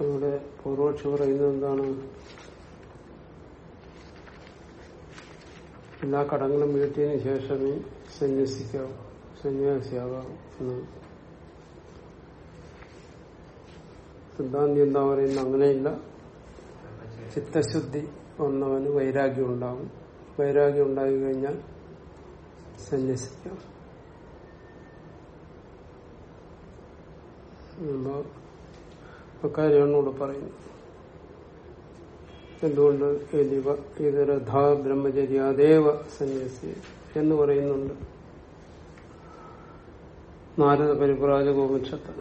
അവിടെ പൂർവക്ഷ പറയുന്നത് എന്താണ്? എല്ലാ കടങ്ങളും വീട്ടിയതിനു ശേഷമേ സന്യസിക്കാവൂ സന്യാസിയാകാം സിദ്ധാന്തി എന്താ പറയുന്നത്? അങ്ങനെയില്ല. ചിത്തശുദ്ധി വന്നവന് വൈരാഗ്യം ഉണ്ടാകും. വൈരാഗ്യം ഉണ്ടായി കഴിഞ്ഞാൽ സന്യസിക്കാം. അക്കാര്യമാണ് ഇവിടെ പറയുന്നത് എന്തുകൊണ്ട് ഇതിവ ബ്രഹ്മചര്യ ദേവ സന്യസി എന്ന് പറയുന്നുണ്ട്. നാരദ പരിപ്രാജ ഗോപക്ഷത്ത്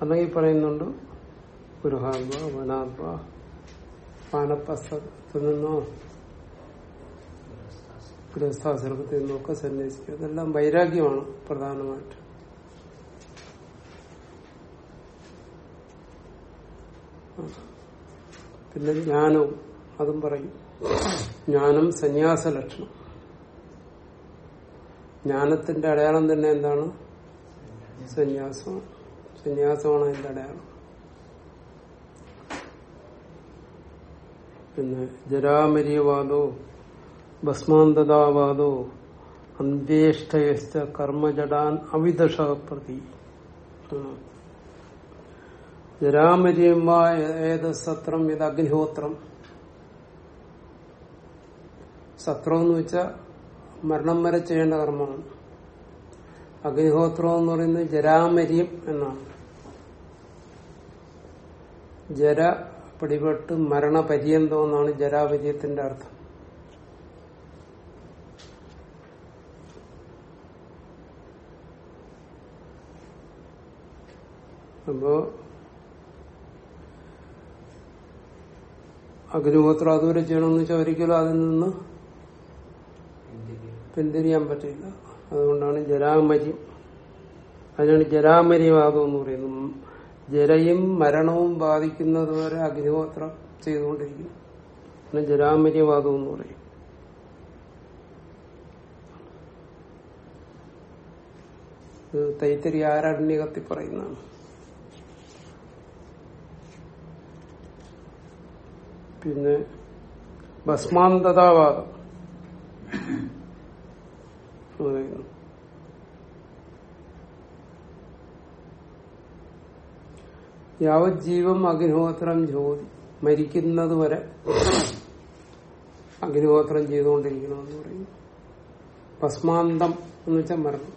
അല്ലെങ്കിൽ പറയുന്നുണ്ട് ഗുരുഹാത്മ വനാത്മ പാനപ്പസ്തത്തിൽ നിന്നോ ഗൃഹസ്ഥാശ്രമത്തിൽ നിന്നൊക്കെ സന്യസിക്കുക. ഇതെല്ലാം വൈരാഗ്യമാണ് പ്രധാനമായിട്ട്. പിന്നെ ജ്ഞാനവും അതും പറയും. ജ്ഞാനം സന്യാസ ലക്ഷണം. ജ്ഞാനത്തിന്റെ അടയാളം തന്നെ എന്താണ്? സന്യാസമാണ്. സന്യാസമാണ് അതിന്റെ അടയാളം. പിന്നെ ജരാമരീവാദോ ഭസ്മാന്തതാവാദോ അന്ത്യേഷ്ടയസ്ഥ കർമ്മജടാൻ അവിദഷ പ്രതി ജരാമരിയമ്മ ഏത് സത്രം ഇത് അഗ്നിഹോത്രം. സത്രം എന്ന് വെച്ചാൽ മരണം വരെ ചെയ്യേണ്ട കർമ്മമാണ്. അഗ്നിഹോത്രം എന്ന് പറയുന്നത് ജരാമരിയം എന്നാണ്. ജര പിടിപെട്ട് മരണപര്യന്തം എന്നാണ് ജരാപര്യത്തിന്റെ അർത്ഥം. അപ്പോ അഗ്നിഹോത്രം അതുവരെ ചെയ്യണമെന്ന് വെച്ചാൽ ഒരിക്കലും അതിൽ നിന്ന് പിന്തിരിയാൻ പറ്റില്ല. അതുകൊണ്ടാണ് ജരാമരി. അതിനാണ് ജരാമരിവാദം എന്ന് പറയുന്നത്. ജരയും മരണവും ബാധിക്കുന്നത് വരെ അഗ്നിഹോത്രം ചെയ്തുകൊണ്ടിരിക്കുന്നു. പിന്നെ ജരാമരിവാദം എന്ന് പറയും. തൈത്തരി ആരണ്യകത്തിൽ പറയുന്നതാണ്. പിന്നെ ഭസ്മാന്തതാവാദം യാവജ്ജീവം അഗ്നിഹോത്രം ജ്യോതി. മരിക്കുന്നത് വരെ അഗ്നിഹോത്രം ചെയ്തുകൊണ്ടിരിക്കണമെന്ന് പറയും ഭസ്മാന്തം എന്ന് വെച്ചാൽ മരണം.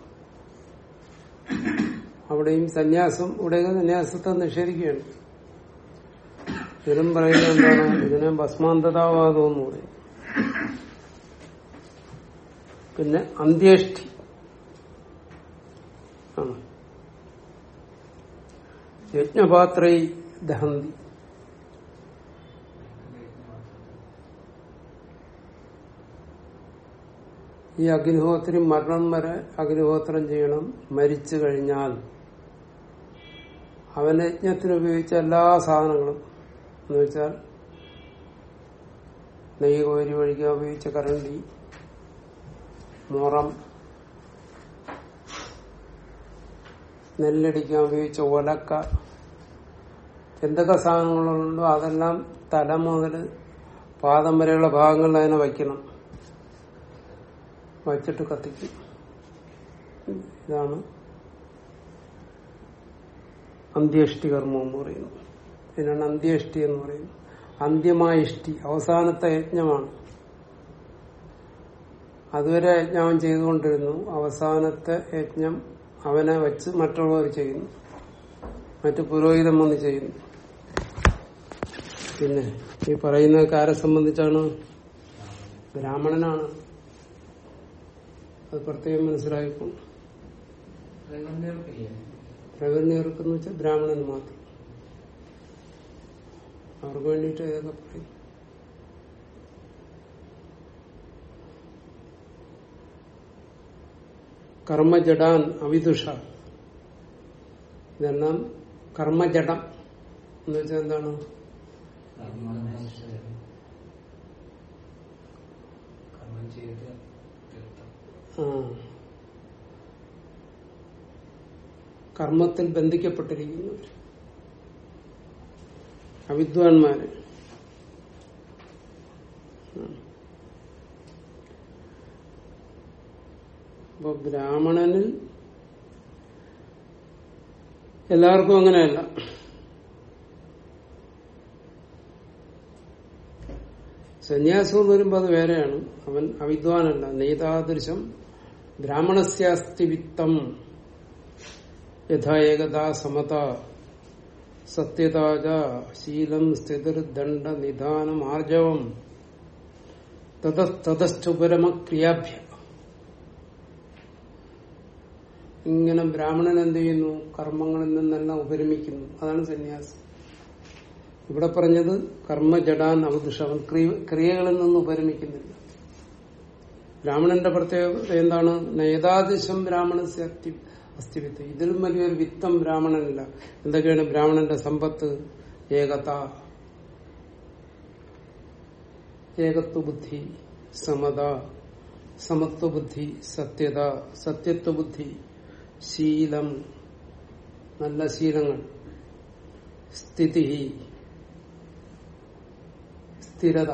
അവിടെയും സന്യാസം ഇവിടെയൊക്കെ സന്യാസത്തെ നിഷേധിക്കുകയാണ്. ഇതിനും പറയുന്നത് എന്താണ്? ഇതിനെ ഭസ്മാന്തതാവാദം എന്ന് പറയും. പിന്നെ അന്ത്യേഷ്ടി. ആണ്. യജ്ഞപാത്രൈ ദഹന്തി. ഈ അഗ്നിഹോത്രം മരണം വരെ അഗ്നിഹോത്രം ചെയ്യണം. മരിച്ചു കഴിഞ്ഞാൽ അവന് യജ്ഞത്തിന് ഉപയോഗിച്ച എല്ലാ സാധനങ്ങളും എന്ന് വെച്ചാൽ നെയ്യ് കോരി വഴിക്ക് ഉപയോഗിച്ച കരണ്ടി മുറം നെല്ലടിക്കാൻ ഉപയോഗിച്ച ഒലക്ക എന്തൊക്കെ സാധനങ്ങളുണ്ടോ അതെല്ലാം തല മുതൽ പാദം വരെയുള്ള ഭാഗങ്ങളിൽ അതിനെ വയ്ക്കണം. വച്ചിട്ട് കത്തിക്കും. ഇതാണ് അന്ത്യേഷ്ടി കർമ്മം എന്ന് പറയുന്നത്. ഇതിനാണ് അന്ത്യേഷ്ടി എന്ന് പറയുന്നത്. അന്ത്യമായ ഇഷ്ടി അവസാനത്തെ യജ്ഞമാണ്. അതുവരെ യജ്ഞം ചെയ്തുകൊണ്ടിരുന്നു. അവസാനത്തെ യജ്ഞം അവനെ വച്ച് മറ്റുള്ളവർ ചെയ്യുന്നു. മറ്റു പുരോഹിതം വന്ന് ചെയ്യുന്നു. പിന്നെ ഈ പറയുന്ന ആരെ സംബന്ധിച്ചാണ്? ബ്രാഹ്മണനാണ്. അത് പ്രത്യേകം മനസ്സിലായിക്കും? പ്രകൃതികൾക്കെന്ന് വെച്ചാൽ ബ്രാഹ്മണന് മാത്രം. അവർക്ക് വേണ്ടിയിട്ട് ഇതൊക്കെ പറയും? കർമ്മജടാൻ അവിദുഷ. ഇതെല്ലാം കർമ്മജടം എന്ന് വെച്ചാൽ എന്താണ്. കർമ്മത്തിൽ ബന്ധിക്കപ്പെട്ടിരിക്കുന്നവർ അവിദ്വാൻമാര്. അപ്പൊ ബ്രാഹ്മണനിൽ എല്ലാവർക്കും അങ്ങനെയല്ല. സന്യാസം എന്ന് വരുമ്പോൾ അത് വേറെയാണ്. അവൻ അവിദ്വാനല്ല. നേതാദൃശം ബ്രാഹ്മണസ്യാസ്തി വിത്തം യഥാ ഏകതാ സമത സത്യതാജ ശീലം സ്ഥിതിർദണ്ഡ നിധാനം ആർജവം തതസ്തുപരമക്രിയാഭ്യ ഇങ്ങനെ ബ്രാഹ്മണൻ എന്ത് ചെയ്യുന്നു? കർമ്മങ്ങളിൽ നിന്നെല്ലാം ഉപരമിക്കുന്നു. അതാണ് സന്യാസം. ഇവിടെ പറഞ്ഞത് കർമ്മജടാൻ അവദുഷ. അവൻ ക്രിയകളിൽ നിന്ന് ഉപരമിക്കുന്നില്ല. ബ്രാഹ്മണന്റെ പ്രത്യേകത എന്താണ്? നേതാദിശം ബ്രാഹ്മണസ്യ അസ്തി- അസ്തിവിത്ത് ഇതിലും വലിയൊരു വിത്തം ബ്രാഹ്മണനില്ല. എന്തൊക്കെയാണ് ബ്രാഹ്മണന്റെ സമ്പത്ത്? ഏകത. ഏകത്വ ബുദ്ധി സമത. സമത്വ ബുദ്ധി സത്യത. സത്യത്വ ബുദ്ധി ശീലം. നല്ല ശീലങ്ങൾ. സ്ഥിതി. സ്ഥിരത.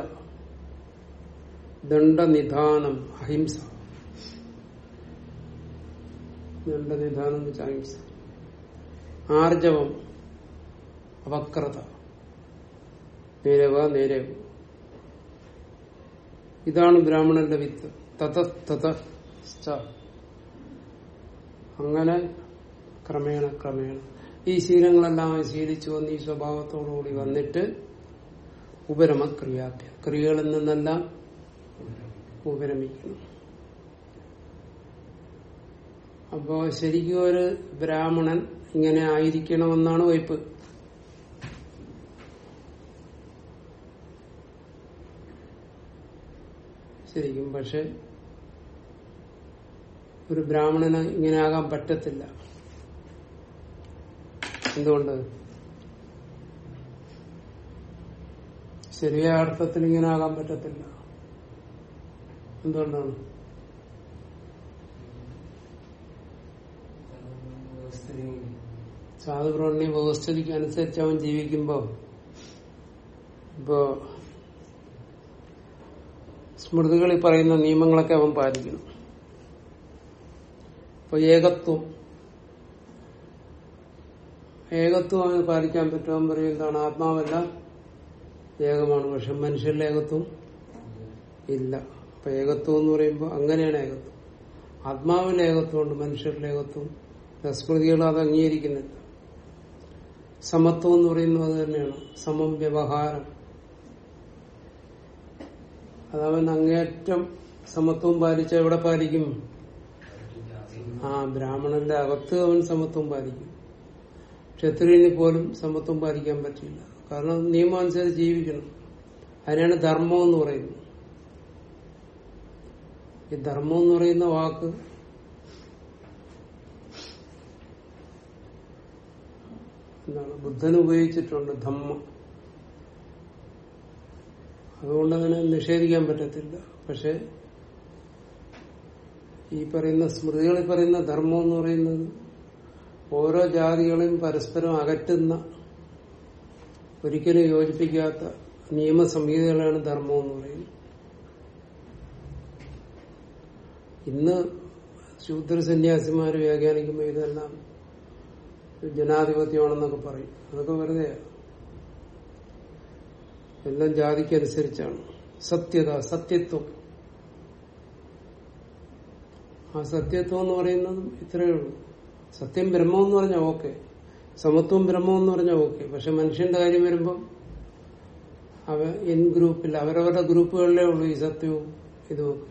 ദണ്ഡനിധാനം. അഹിംസ. എന്ന് വെച്ചാൽ അഹിംസ ആർജവം അവക്രത നേരവ നേരവ. ഇതാണ് ബ്രാഹ്മണന്റെ വിത്ത്. തത തത അങ്ങനെ ക്രമേണ ക്രമേണ. ഈ ശീലങ്ങളെല്ലാം ശീലിച്ചു വന്ന് ഈ സ്വഭാവത്തോടുകൂടി വന്നിട്ട് ഉപരമ ക്രിയാഭ്യ ക്രിയകളിൽ നിന്നെല്ലാം ഉപരമിക്കണം അപ്പോ ശരിക്കും ഒരു ബ്രാഹ്മണൻ ഇങ്ങനെ ആയിരിക്കണമെന്നാണ് വയ്പ് ശരിക്കും പക്ഷെ ഒരു ബ്രാഹ്മണന് ഇങ്ങനെ ആകാൻ പറ്റത്തില്ല. എന്തുകൊണ്ട്? ശരിയായ അർത്ഥത്തിൽ ഇങ്ങനെ ആകാൻ പറ്റത്തില്ല. എന്തുകൊണ്ടാണ് വ്യവസ്ഥിതി സാധുപ്രവണി വ്യവസ്ഥിതിക്ക് അനുസരിച്ച് അവൻ ജീവിക്കുമ്പോ ഇപ്പോ സ്മൃതികളിൽ പറയുന്ന നിയമങ്ങളൊക്കെ അവൻ പാലിക്കണം. ഇപ്പൊ ഏകത്വം. ഏകത്വം അവന് പാലിക്കാൻ പറ്റുമെന്ന് പറയും എന്താണ്? ആത്മാവല്ല ഏകമാണ്. പക്ഷെ മനുഷ്യരിലെ ഏകത്വം ഇല്ല. അപ്പൊ ഏകത്വം എന്ന് പറയുമ്പോൾ അങ്ങനെയാണ് ഏകത്വം. ആത്മാവിലെ ഏകത്വമുണ്ട് മനുഷ്യരിലെ ഏകത്വം. സ്മൃതികൾ അത് അംഗീകരിക്കുന്നില്ല. സമത്വം എന്ന് പറയുന്നത് അത് തന്നെയാണ്. സമം വ്യവഹാരം. അതവൻ അങ്ങേറ്റം സമത്വം പാലിച്ച എവിടെ പാലിക്കും? ആ ബ്രാഹ്മണന്റെ അകത്ത് അവൻ സമത്വം പാലിക്കും. ക്ഷത്രിയന് പോലും സമത്വം പാലിക്കാൻ പറ്റില്ല. കാരണം നിയമം അനുസരിച്ച് ജീവിക്കണം. അതിനാണ് ധർമ്മം എന്ന് പറയുന്നത്. ഈ ധർമ്മം എന്ന് പറയുന്ന വാക്ക് എന്താണ് ബുദ്ധൻ ഉപയോഗിച്ചിട്ടുണ്ട് ധമ്മ. അതുകൊണ്ട് അതിനെ നിഷേധിക്കാൻ പറ്റത്തില്ല. പക്ഷെ ഈ പറയുന്ന സ്മൃതികളിൽ പറയുന്ന ധർമ്മം എന്ന് പറയുന്നത് ഓരോ ജാതികളെയും പരസ്പരം അകറ്റുന്ന ഒരിക്കലും യോജിപ്പിക്കാത്ത നിയമസംഹിതകളാണ് ധർമ്മം എന്ന് പറയുന്നത്. ഇന്ന് ശൂദ്ര സന്യാസിമാര് വ്യാഖ്യാനിക്കുമ്പോൾ ഇതെല്ലാം ജനാധിപത്യമാണെന്നൊക്കെ പറയും. അതൊക്കെ വെറുതെ. എല്ലാം ജാതിക്കനുസരിച്ചാണ് സത്യത സത്യത്വം. ആ സത്യത്വം എന്ന് പറയുന്നത് ഇത്രയേ ഉള്ളൂ. സത്യം ബ്രഹ്മം എന്ന് പറഞ്ഞാൽ ഓക്കെ. സമത്വം ബ്രഹ്മം എന്ന് പറഞ്ഞാൽ ഓക്കെ. പക്ഷെ മനുഷ്യന്റെ കാര്യം വരുമ്പം അവ ഇൻ ഗ്രൂപ്പിൽ അവരവരുടെ ഗ്രൂപ്പുകളിലേ ഉള്ളൂ ഈ സത്യവും ഇതും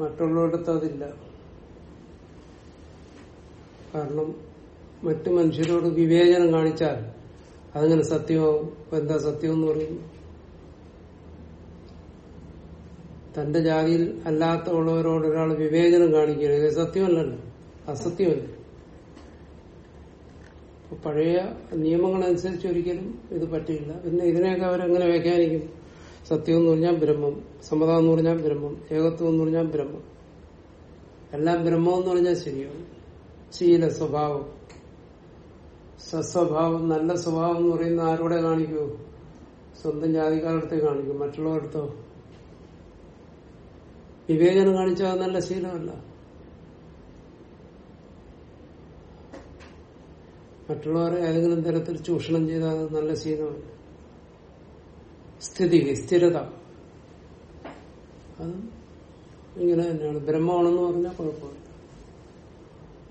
മറ്റുള്ളവരുടെ അതില്ല. കാരണം മറ്റു മനുഷ്യരോട് വിവേചനം കാണിച്ചാൽ അതങ്ങനെ സത്യമാവും ഇപ്പൊ എന്താ സത്യം എന്ന് പറയുന്നു തന്റെ ജാതിയിൽ അല്ലാത്ത ഉള്ളവരോട് ഒരാൾ വിവേചനം കാണിക്കുകയാണ്. ഇത് സത്യമല്ലല്ലോ. അസത്യമല്ല. പഴയ നിയമങ്ങളനുസരിച്ച് ഒരിക്കലും ഇത് പറ്റില്ല പിന്നെ ഇതിനെയൊക്കെ അവരെങ്ങനെ വ്യാഖ്യാനിക്കും? സത്യം എന്ന് പറഞ്ഞാൽ ബ്രഹ്മം സമത എന്ന് പറഞ്ഞാൽ ബ്രഹ്മം ഏകത്വം എന്ന് പറഞ്ഞാൽ ബ്രഹ്മം. എല്ലാം ബ്രഹ്മം എന്ന് പറഞ്ഞാൽ ശരിയാണ്. ശീല സ്വഭാവം. സസ്വഭാവം നല്ല സ്വഭാവം എന്ന് പറയുന്ന ആരോടെ കാണിക്കൂ? സ്വന്തം ജാതിക്കാരടുത്ത് കാണിക്കും. മറ്റുള്ളവരടുത്തോ വിവേചനം കാണിച്ചാൽ നല്ല ശീലമല്ല. മറ്റുള്ളവരെ ഏതെങ്കിലും തരത്തിൽ ചൂഷണം ചെയ്താൽ നല്ല ശീലമല്ല. സ്ഥിതി സ്ഥിരത. അത് ഇങ്ങനെ തന്നെയാണ്. ബ്രഹ്മമാണെന്ന് പറഞ്ഞാൽ കുഴപ്പമില്ല.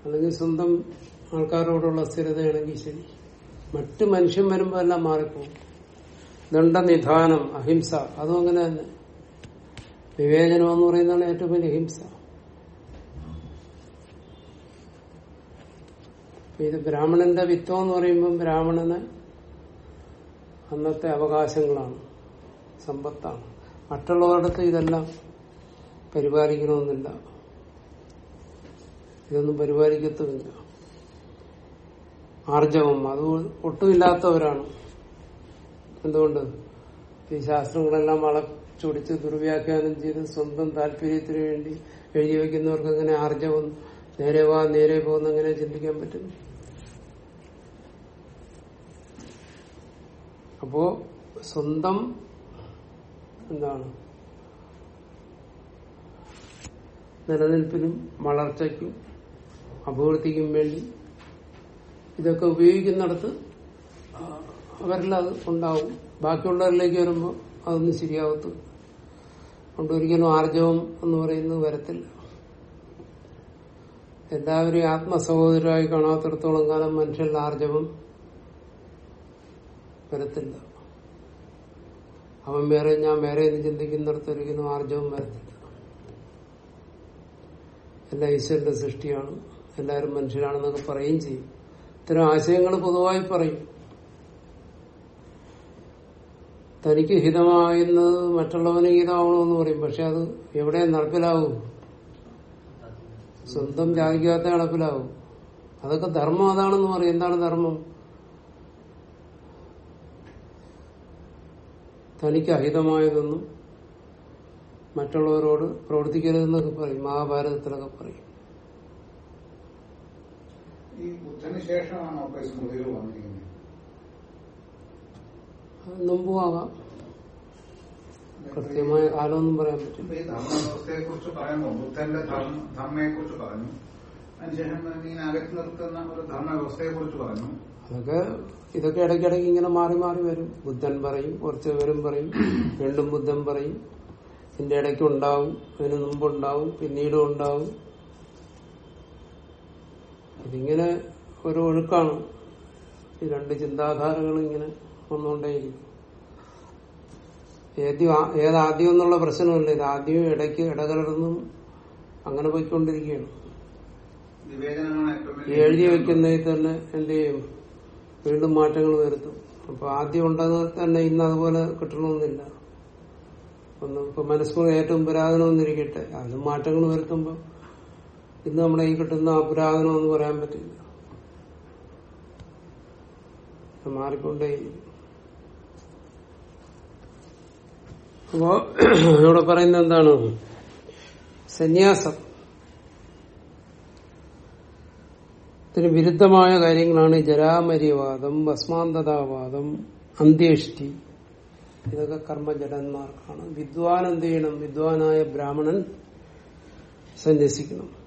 അല്ലെങ്കിൽ സ്വന്തം ആൾക്കാരോടുള്ള സ്ഥിരതയാണെങ്കിൽ ശരി. മറ്റ് മനുഷ്യൻ വരുമ്പോ എല്ലാം മാറിപ്പോകും. ദണ്ഡനിധാനം അഹിംസ അതും അങ്ങനെ തന്നെ. വിവേചനം എന്ന് പറയുന്നതാണ് ഏറ്റവും വലിയ ഹിംസ. ഇത് ബ്രാഹ്മണന്റെ വിത്തം എന്ന് പറയുമ്പോൾ ബ്രാഹ്മണന് അന്നത്തെ അവകാശങ്ങളാണ് സമ്പത്താണ്. മറ്റുള്ളവരുടെ ഇതെല്ലാം പരിപാലിക്കണമെന്നില്ല. ഇതൊന്നും പരിപാലിക്കത്തുമില്ല. ആർജവം അത് ഒട്ടുമില്ലാത്തവരാണ്. എന്തുകൊണ്ട്? ഈ ശാസ്ത്രങ്ങളെല്ലാം വളച്ചൊടിച്ച് ദുർവ്യാഖ്യാനം ചെയ്ത് സ്വന്തം താല്പര്യത്തിന് വേണ്ടി എഴുതി വയ്ക്കുന്നവർക്ക് എങ്ങനെ ആർജവം? നേരെ വാ നേരെ പോകുന്ന എങ്ങനെ ചിന്തിക്കാൻ പറ്റും? അപ്പോ സ്വന്തം എന്താണ്? നിലനിൽപ്പിനും വളർച്ചയ്ക്കും അഭിവൃദ്ധിക്കും വേണ്ടി ഇതൊക്കെ ഉപയോഗിക്കുന്നിടത്ത് അത് ഉണ്ടാവും. ബാക്കിയുള്ളവരിലേക്ക് വരുമ്പോൾ അതൊന്നും ശരിയാവത്തു കൊണ്ടൊരിക്കലും ആർജവം എന്ന് പറയുന്നത് വരത്തില്ല. എല്ലാവരെയും ആത്മസഹോദരമായി കാണാത്തിടത്തോളം കാലം മനുഷ്യരുടെ ആർജവം വരത്തില്ല. അവൻ വേറെ ഞാൻ വേറെ എന്ന് ചിന്തിക്കുന്നിടത്ത് ഒരിക്കലും ആർജവം വരത്തില്ല. എല്ലാ ഈശ്വരന്റെ സൃഷ്ടിയാണ്. എല്ലാവരും മനുഷ്യരാണെന്നൊക്കെ പറയുകയും ചെയ്യും. ഇത്തരം ആശയങ്ങൾ പൊതുവായി പറയും. തനിക്ക് ഹിതമായുന്നത് മറ്റുള്ളവന് ഹിതമാവണമെന്ന് പറയും. പക്ഷെ അത് എവിടെ നടപ്പിലാവും? സ്വന്തം ജാതിക്കാത്ത നടപ്പിലാവും. അതൊക്കെ ധർമ്മം അതാണെന്ന് പറയും. എന്താണ് ധർമ്മം? തനിക്ക് അഹിതമായതൊന്നും മറ്റുള്ളവരോട് പ്രവർത്തിക്കരുതെന്നൊക്കെ പറയും. മഹാഭാരതത്തിലൊക്കെ പറയും. ഈ ബുദ്ധന് ശേഷമാണ് അപ്പൊ സ്മൃതികൾ വന്നിരിക്കുന്നത്? മുമ്പും കൃത്യമായ കാലമൊന്നും പറയാൻ പറ്റും ഈ ധർമ്മവ്യവസ്ഥയെ കുറിച്ച് പറയുന്നു ബുദ്ധന്റെ ധർമ്മയെ കുറിച്ച് പറഞ്ഞു. അതിനുശേഷം ഇങ്ങനെ അകറ്റി നിർത്തുന്ന ഒരു ധർമ്മവ്യവസ്ഥയെ കുറിച്ച് പറഞ്ഞു. അതൊക്കെ ഇതൊക്കെ ഇടയ്ക്കിടയ്ക്ക് ഇങ്ങനെ മാറി മാറി വരും. ബുദ്ധൻ പറയും കുറച്ച് പേരും പറയും വീണ്ടും ബുദ്ധൻ പറയും. ഇതിന്റെ ഇടയ്ക്ക് ഉണ്ടാവും അതിന് മുമ്പുണ്ടാവും പിന്നീടും ഉണ്ടാവും. ഇതിങ്ങനെ ഒരു ഒഴുക്കാണ്. ഈ രണ്ട് ചിന്താധാരകൾ ഇങ്ങനെ വന്നുകൊണ്ടേയിരിക്കും. ഏതാദ്യം എന്നുള്ള പ്രശ്നമില്ല. ഇത് ആദ്യം ഇടയ്ക്ക് ഇടകലർന്നും അങ്ങനെ പോയിക്കൊണ്ടിരിക്കുകയാണ്. എഴുതി വെക്കുന്നതിൽ തന്നെ എന്ത് ചെയ്യും? വീണ്ടും മാറ്റങ്ങൾ വരുത്തും. അപ്പൊ ആദ്യം ഉണ്ടെന്ന് തന്നെ ഇന്ന് അതുപോലെ കിട്ടണമെന്നില്ല. ഒന്ന് ഇപ്പൊ മനസ്സുകൊണ്ട് ഏറ്റവും പുരാതനം എന്നിരിക്കട്ടെ അതിന് മാറ്റങ്ങൾ വരുത്തുമ്പോൾ ഇന്ന് നമ്മുടെ ഈ കിട്ടുന്ന അപുരാതനം എന്ന് പറയാൻ പറ്റില്ല. മാറിക്കൊണ്ടേ അപ്പോ ഇവിടെ പറയുന്നത് എന്താണ്? സന്യാസം. ഇതിന് വിരുദ്ധമായ കാര്യങ്ങളാണ് ജരാമര്യവാദം ഭസ്മാന്തതാവാദം അന്ത്യേഷ്ടി. ഇതൊക്കെ കർമ്മജടന്മാർക്കാണ്. വിദ്വാൻ എന്ത് ചെയ്യണം? വിദ്വാനായ ബ്രാഹ്മണൻ സന്യസിക്കണം.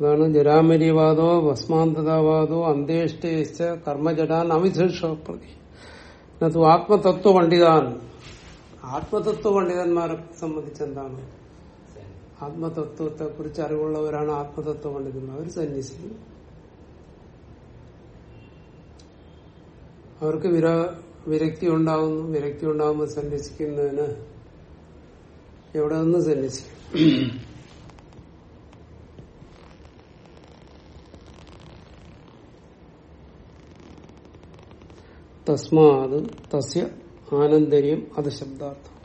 അതാണ് ജരാമരിവാദോ ഭസ്മാന്തതാവാദോ അന്ത്യേഷ്ടേശ്ച കർമ്മജടാൻ അവിശേഷപ്രതി അത് ആത്മതത്വ പണ്ഡിതാൻ ആത്മതത്വ പണ്ഡിതന്മാരെ സംബന്ധിച്ച് എന്താണ് ആത്മതത്വത്തെ കുറിച്ച് അറിവുള്ളവരാണ് ആത്മതത്വ പണ്ഡിതന്മാർ അവർ സന്യസിക്കും. അവർക്ക് വിര വിരക്തി ഉണ്ടാവുന്നു വിരക്തി ഉണ്ടാകുമ്പോൾ സന്യസിക്കുന്നതിന് എവിടെ നിന്ന് സന്യസിക്കും? തസ്മാത് തസ്യ ആനന്ദര്യം അത് ശബ്ദാർത്ഥം.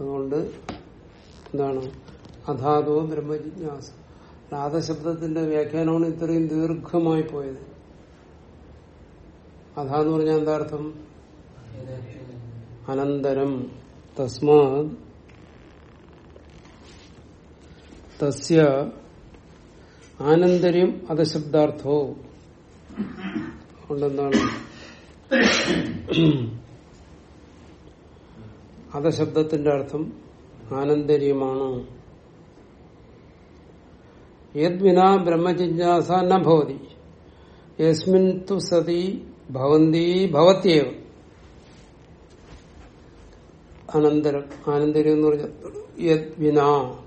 അതുകൊണ്ട് എന്താണ്? അധാതോ ബ്രഹ്മജിജ്ഞാസ. നാദശബ്ദത്തിന്റെ വ്യാഖ്യാനമാണ് ഇത്രയും ദീർഘമായി പോയത്. അധാ എന്ന് പറഞ്ഞാൽ എന്താർത്ഥം അനന്തരം. തസ്മാത് തസ്യ ആനന്തര്യം അധശബ്ദാർത്ഥോ അതുകൊണ്ടെന്താണ്? അധശബ്ദത്തിന്റെ അർത്ഥം ആനന്ദര്യമാണ് യദ്വിനാ ബ്രഹ്മജിജ്ഞാസ ന ഭവതി. യസ്മിൻ തു സതി ഭവന്തി ഭവത്യേവ. അനന്തരം ആനന്ദര്യം എന്ന് പറഞ്ഞ യദ്വിനാ.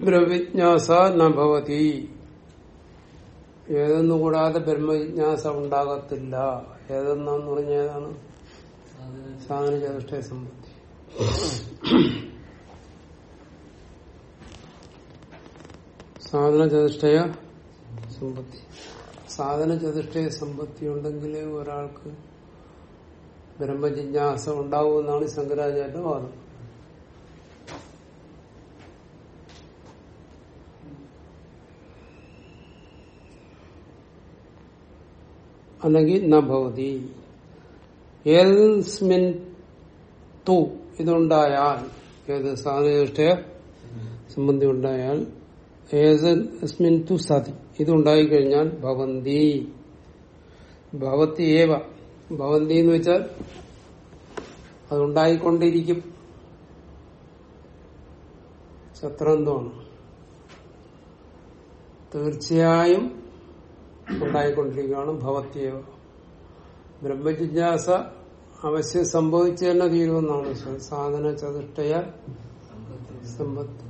ബ്രഹ്മജിജ്ഞാസ ന ഭവതി. ഏതൊന്നു കൂടാതെ ബ്രഹ്മജിജ്ഞാസ ഉണ്ടാകത്തില്ല ഏതെന്നാന്ന് പറഞ്ഞ ഏതാണ്? സാധന ചതുഷ്ടയ സംബന്ധി സാധന ചതുഷ്ടയ സമ്പത്തി. സാധന ചതുഷ്ടയ സമ്പത്തി ഉണ്ടെങ്കിലേ ഒരാൾക്ക് ബ്രഹ്മജിജ്ഞാസ ഉണ്ടാവുമെന്നാണ് ശങ്കരാചാര്യ വാദം. അല്ലെങ്കിൽ നഭവതി ഏതസ്മിൻ തു ഇതുണ്ടായാൽ ഏത് സാധനനിഷ്ഠയ സംബന്ധി ഉണ്ടായാൽ ഏതസ്മിൻ തു സതി ഇതുണ്ടായിക്കഴിഞ്ഞാൽ ഭവന്തി. ഭവത്തി ഏവ ഭവന്തി എന്ന് വെച്ചാൽ അതുണ്ടായിക്കൊണ്ടിരിക്കും. ശത്രന്തമാണ് തീർച്ചയായും ഉണ്ടായിക്കൊണ്ടിരിക്കുകയാണ്. ഭവത്യവ ബ്രഹ്മജിജ്ഞാസ അവശ്യം സംഭവിച്ചു തന്നെ തീരുമെന്നാണ്. സാധന ചതുഷ്ടയ സമ്പത്ത്.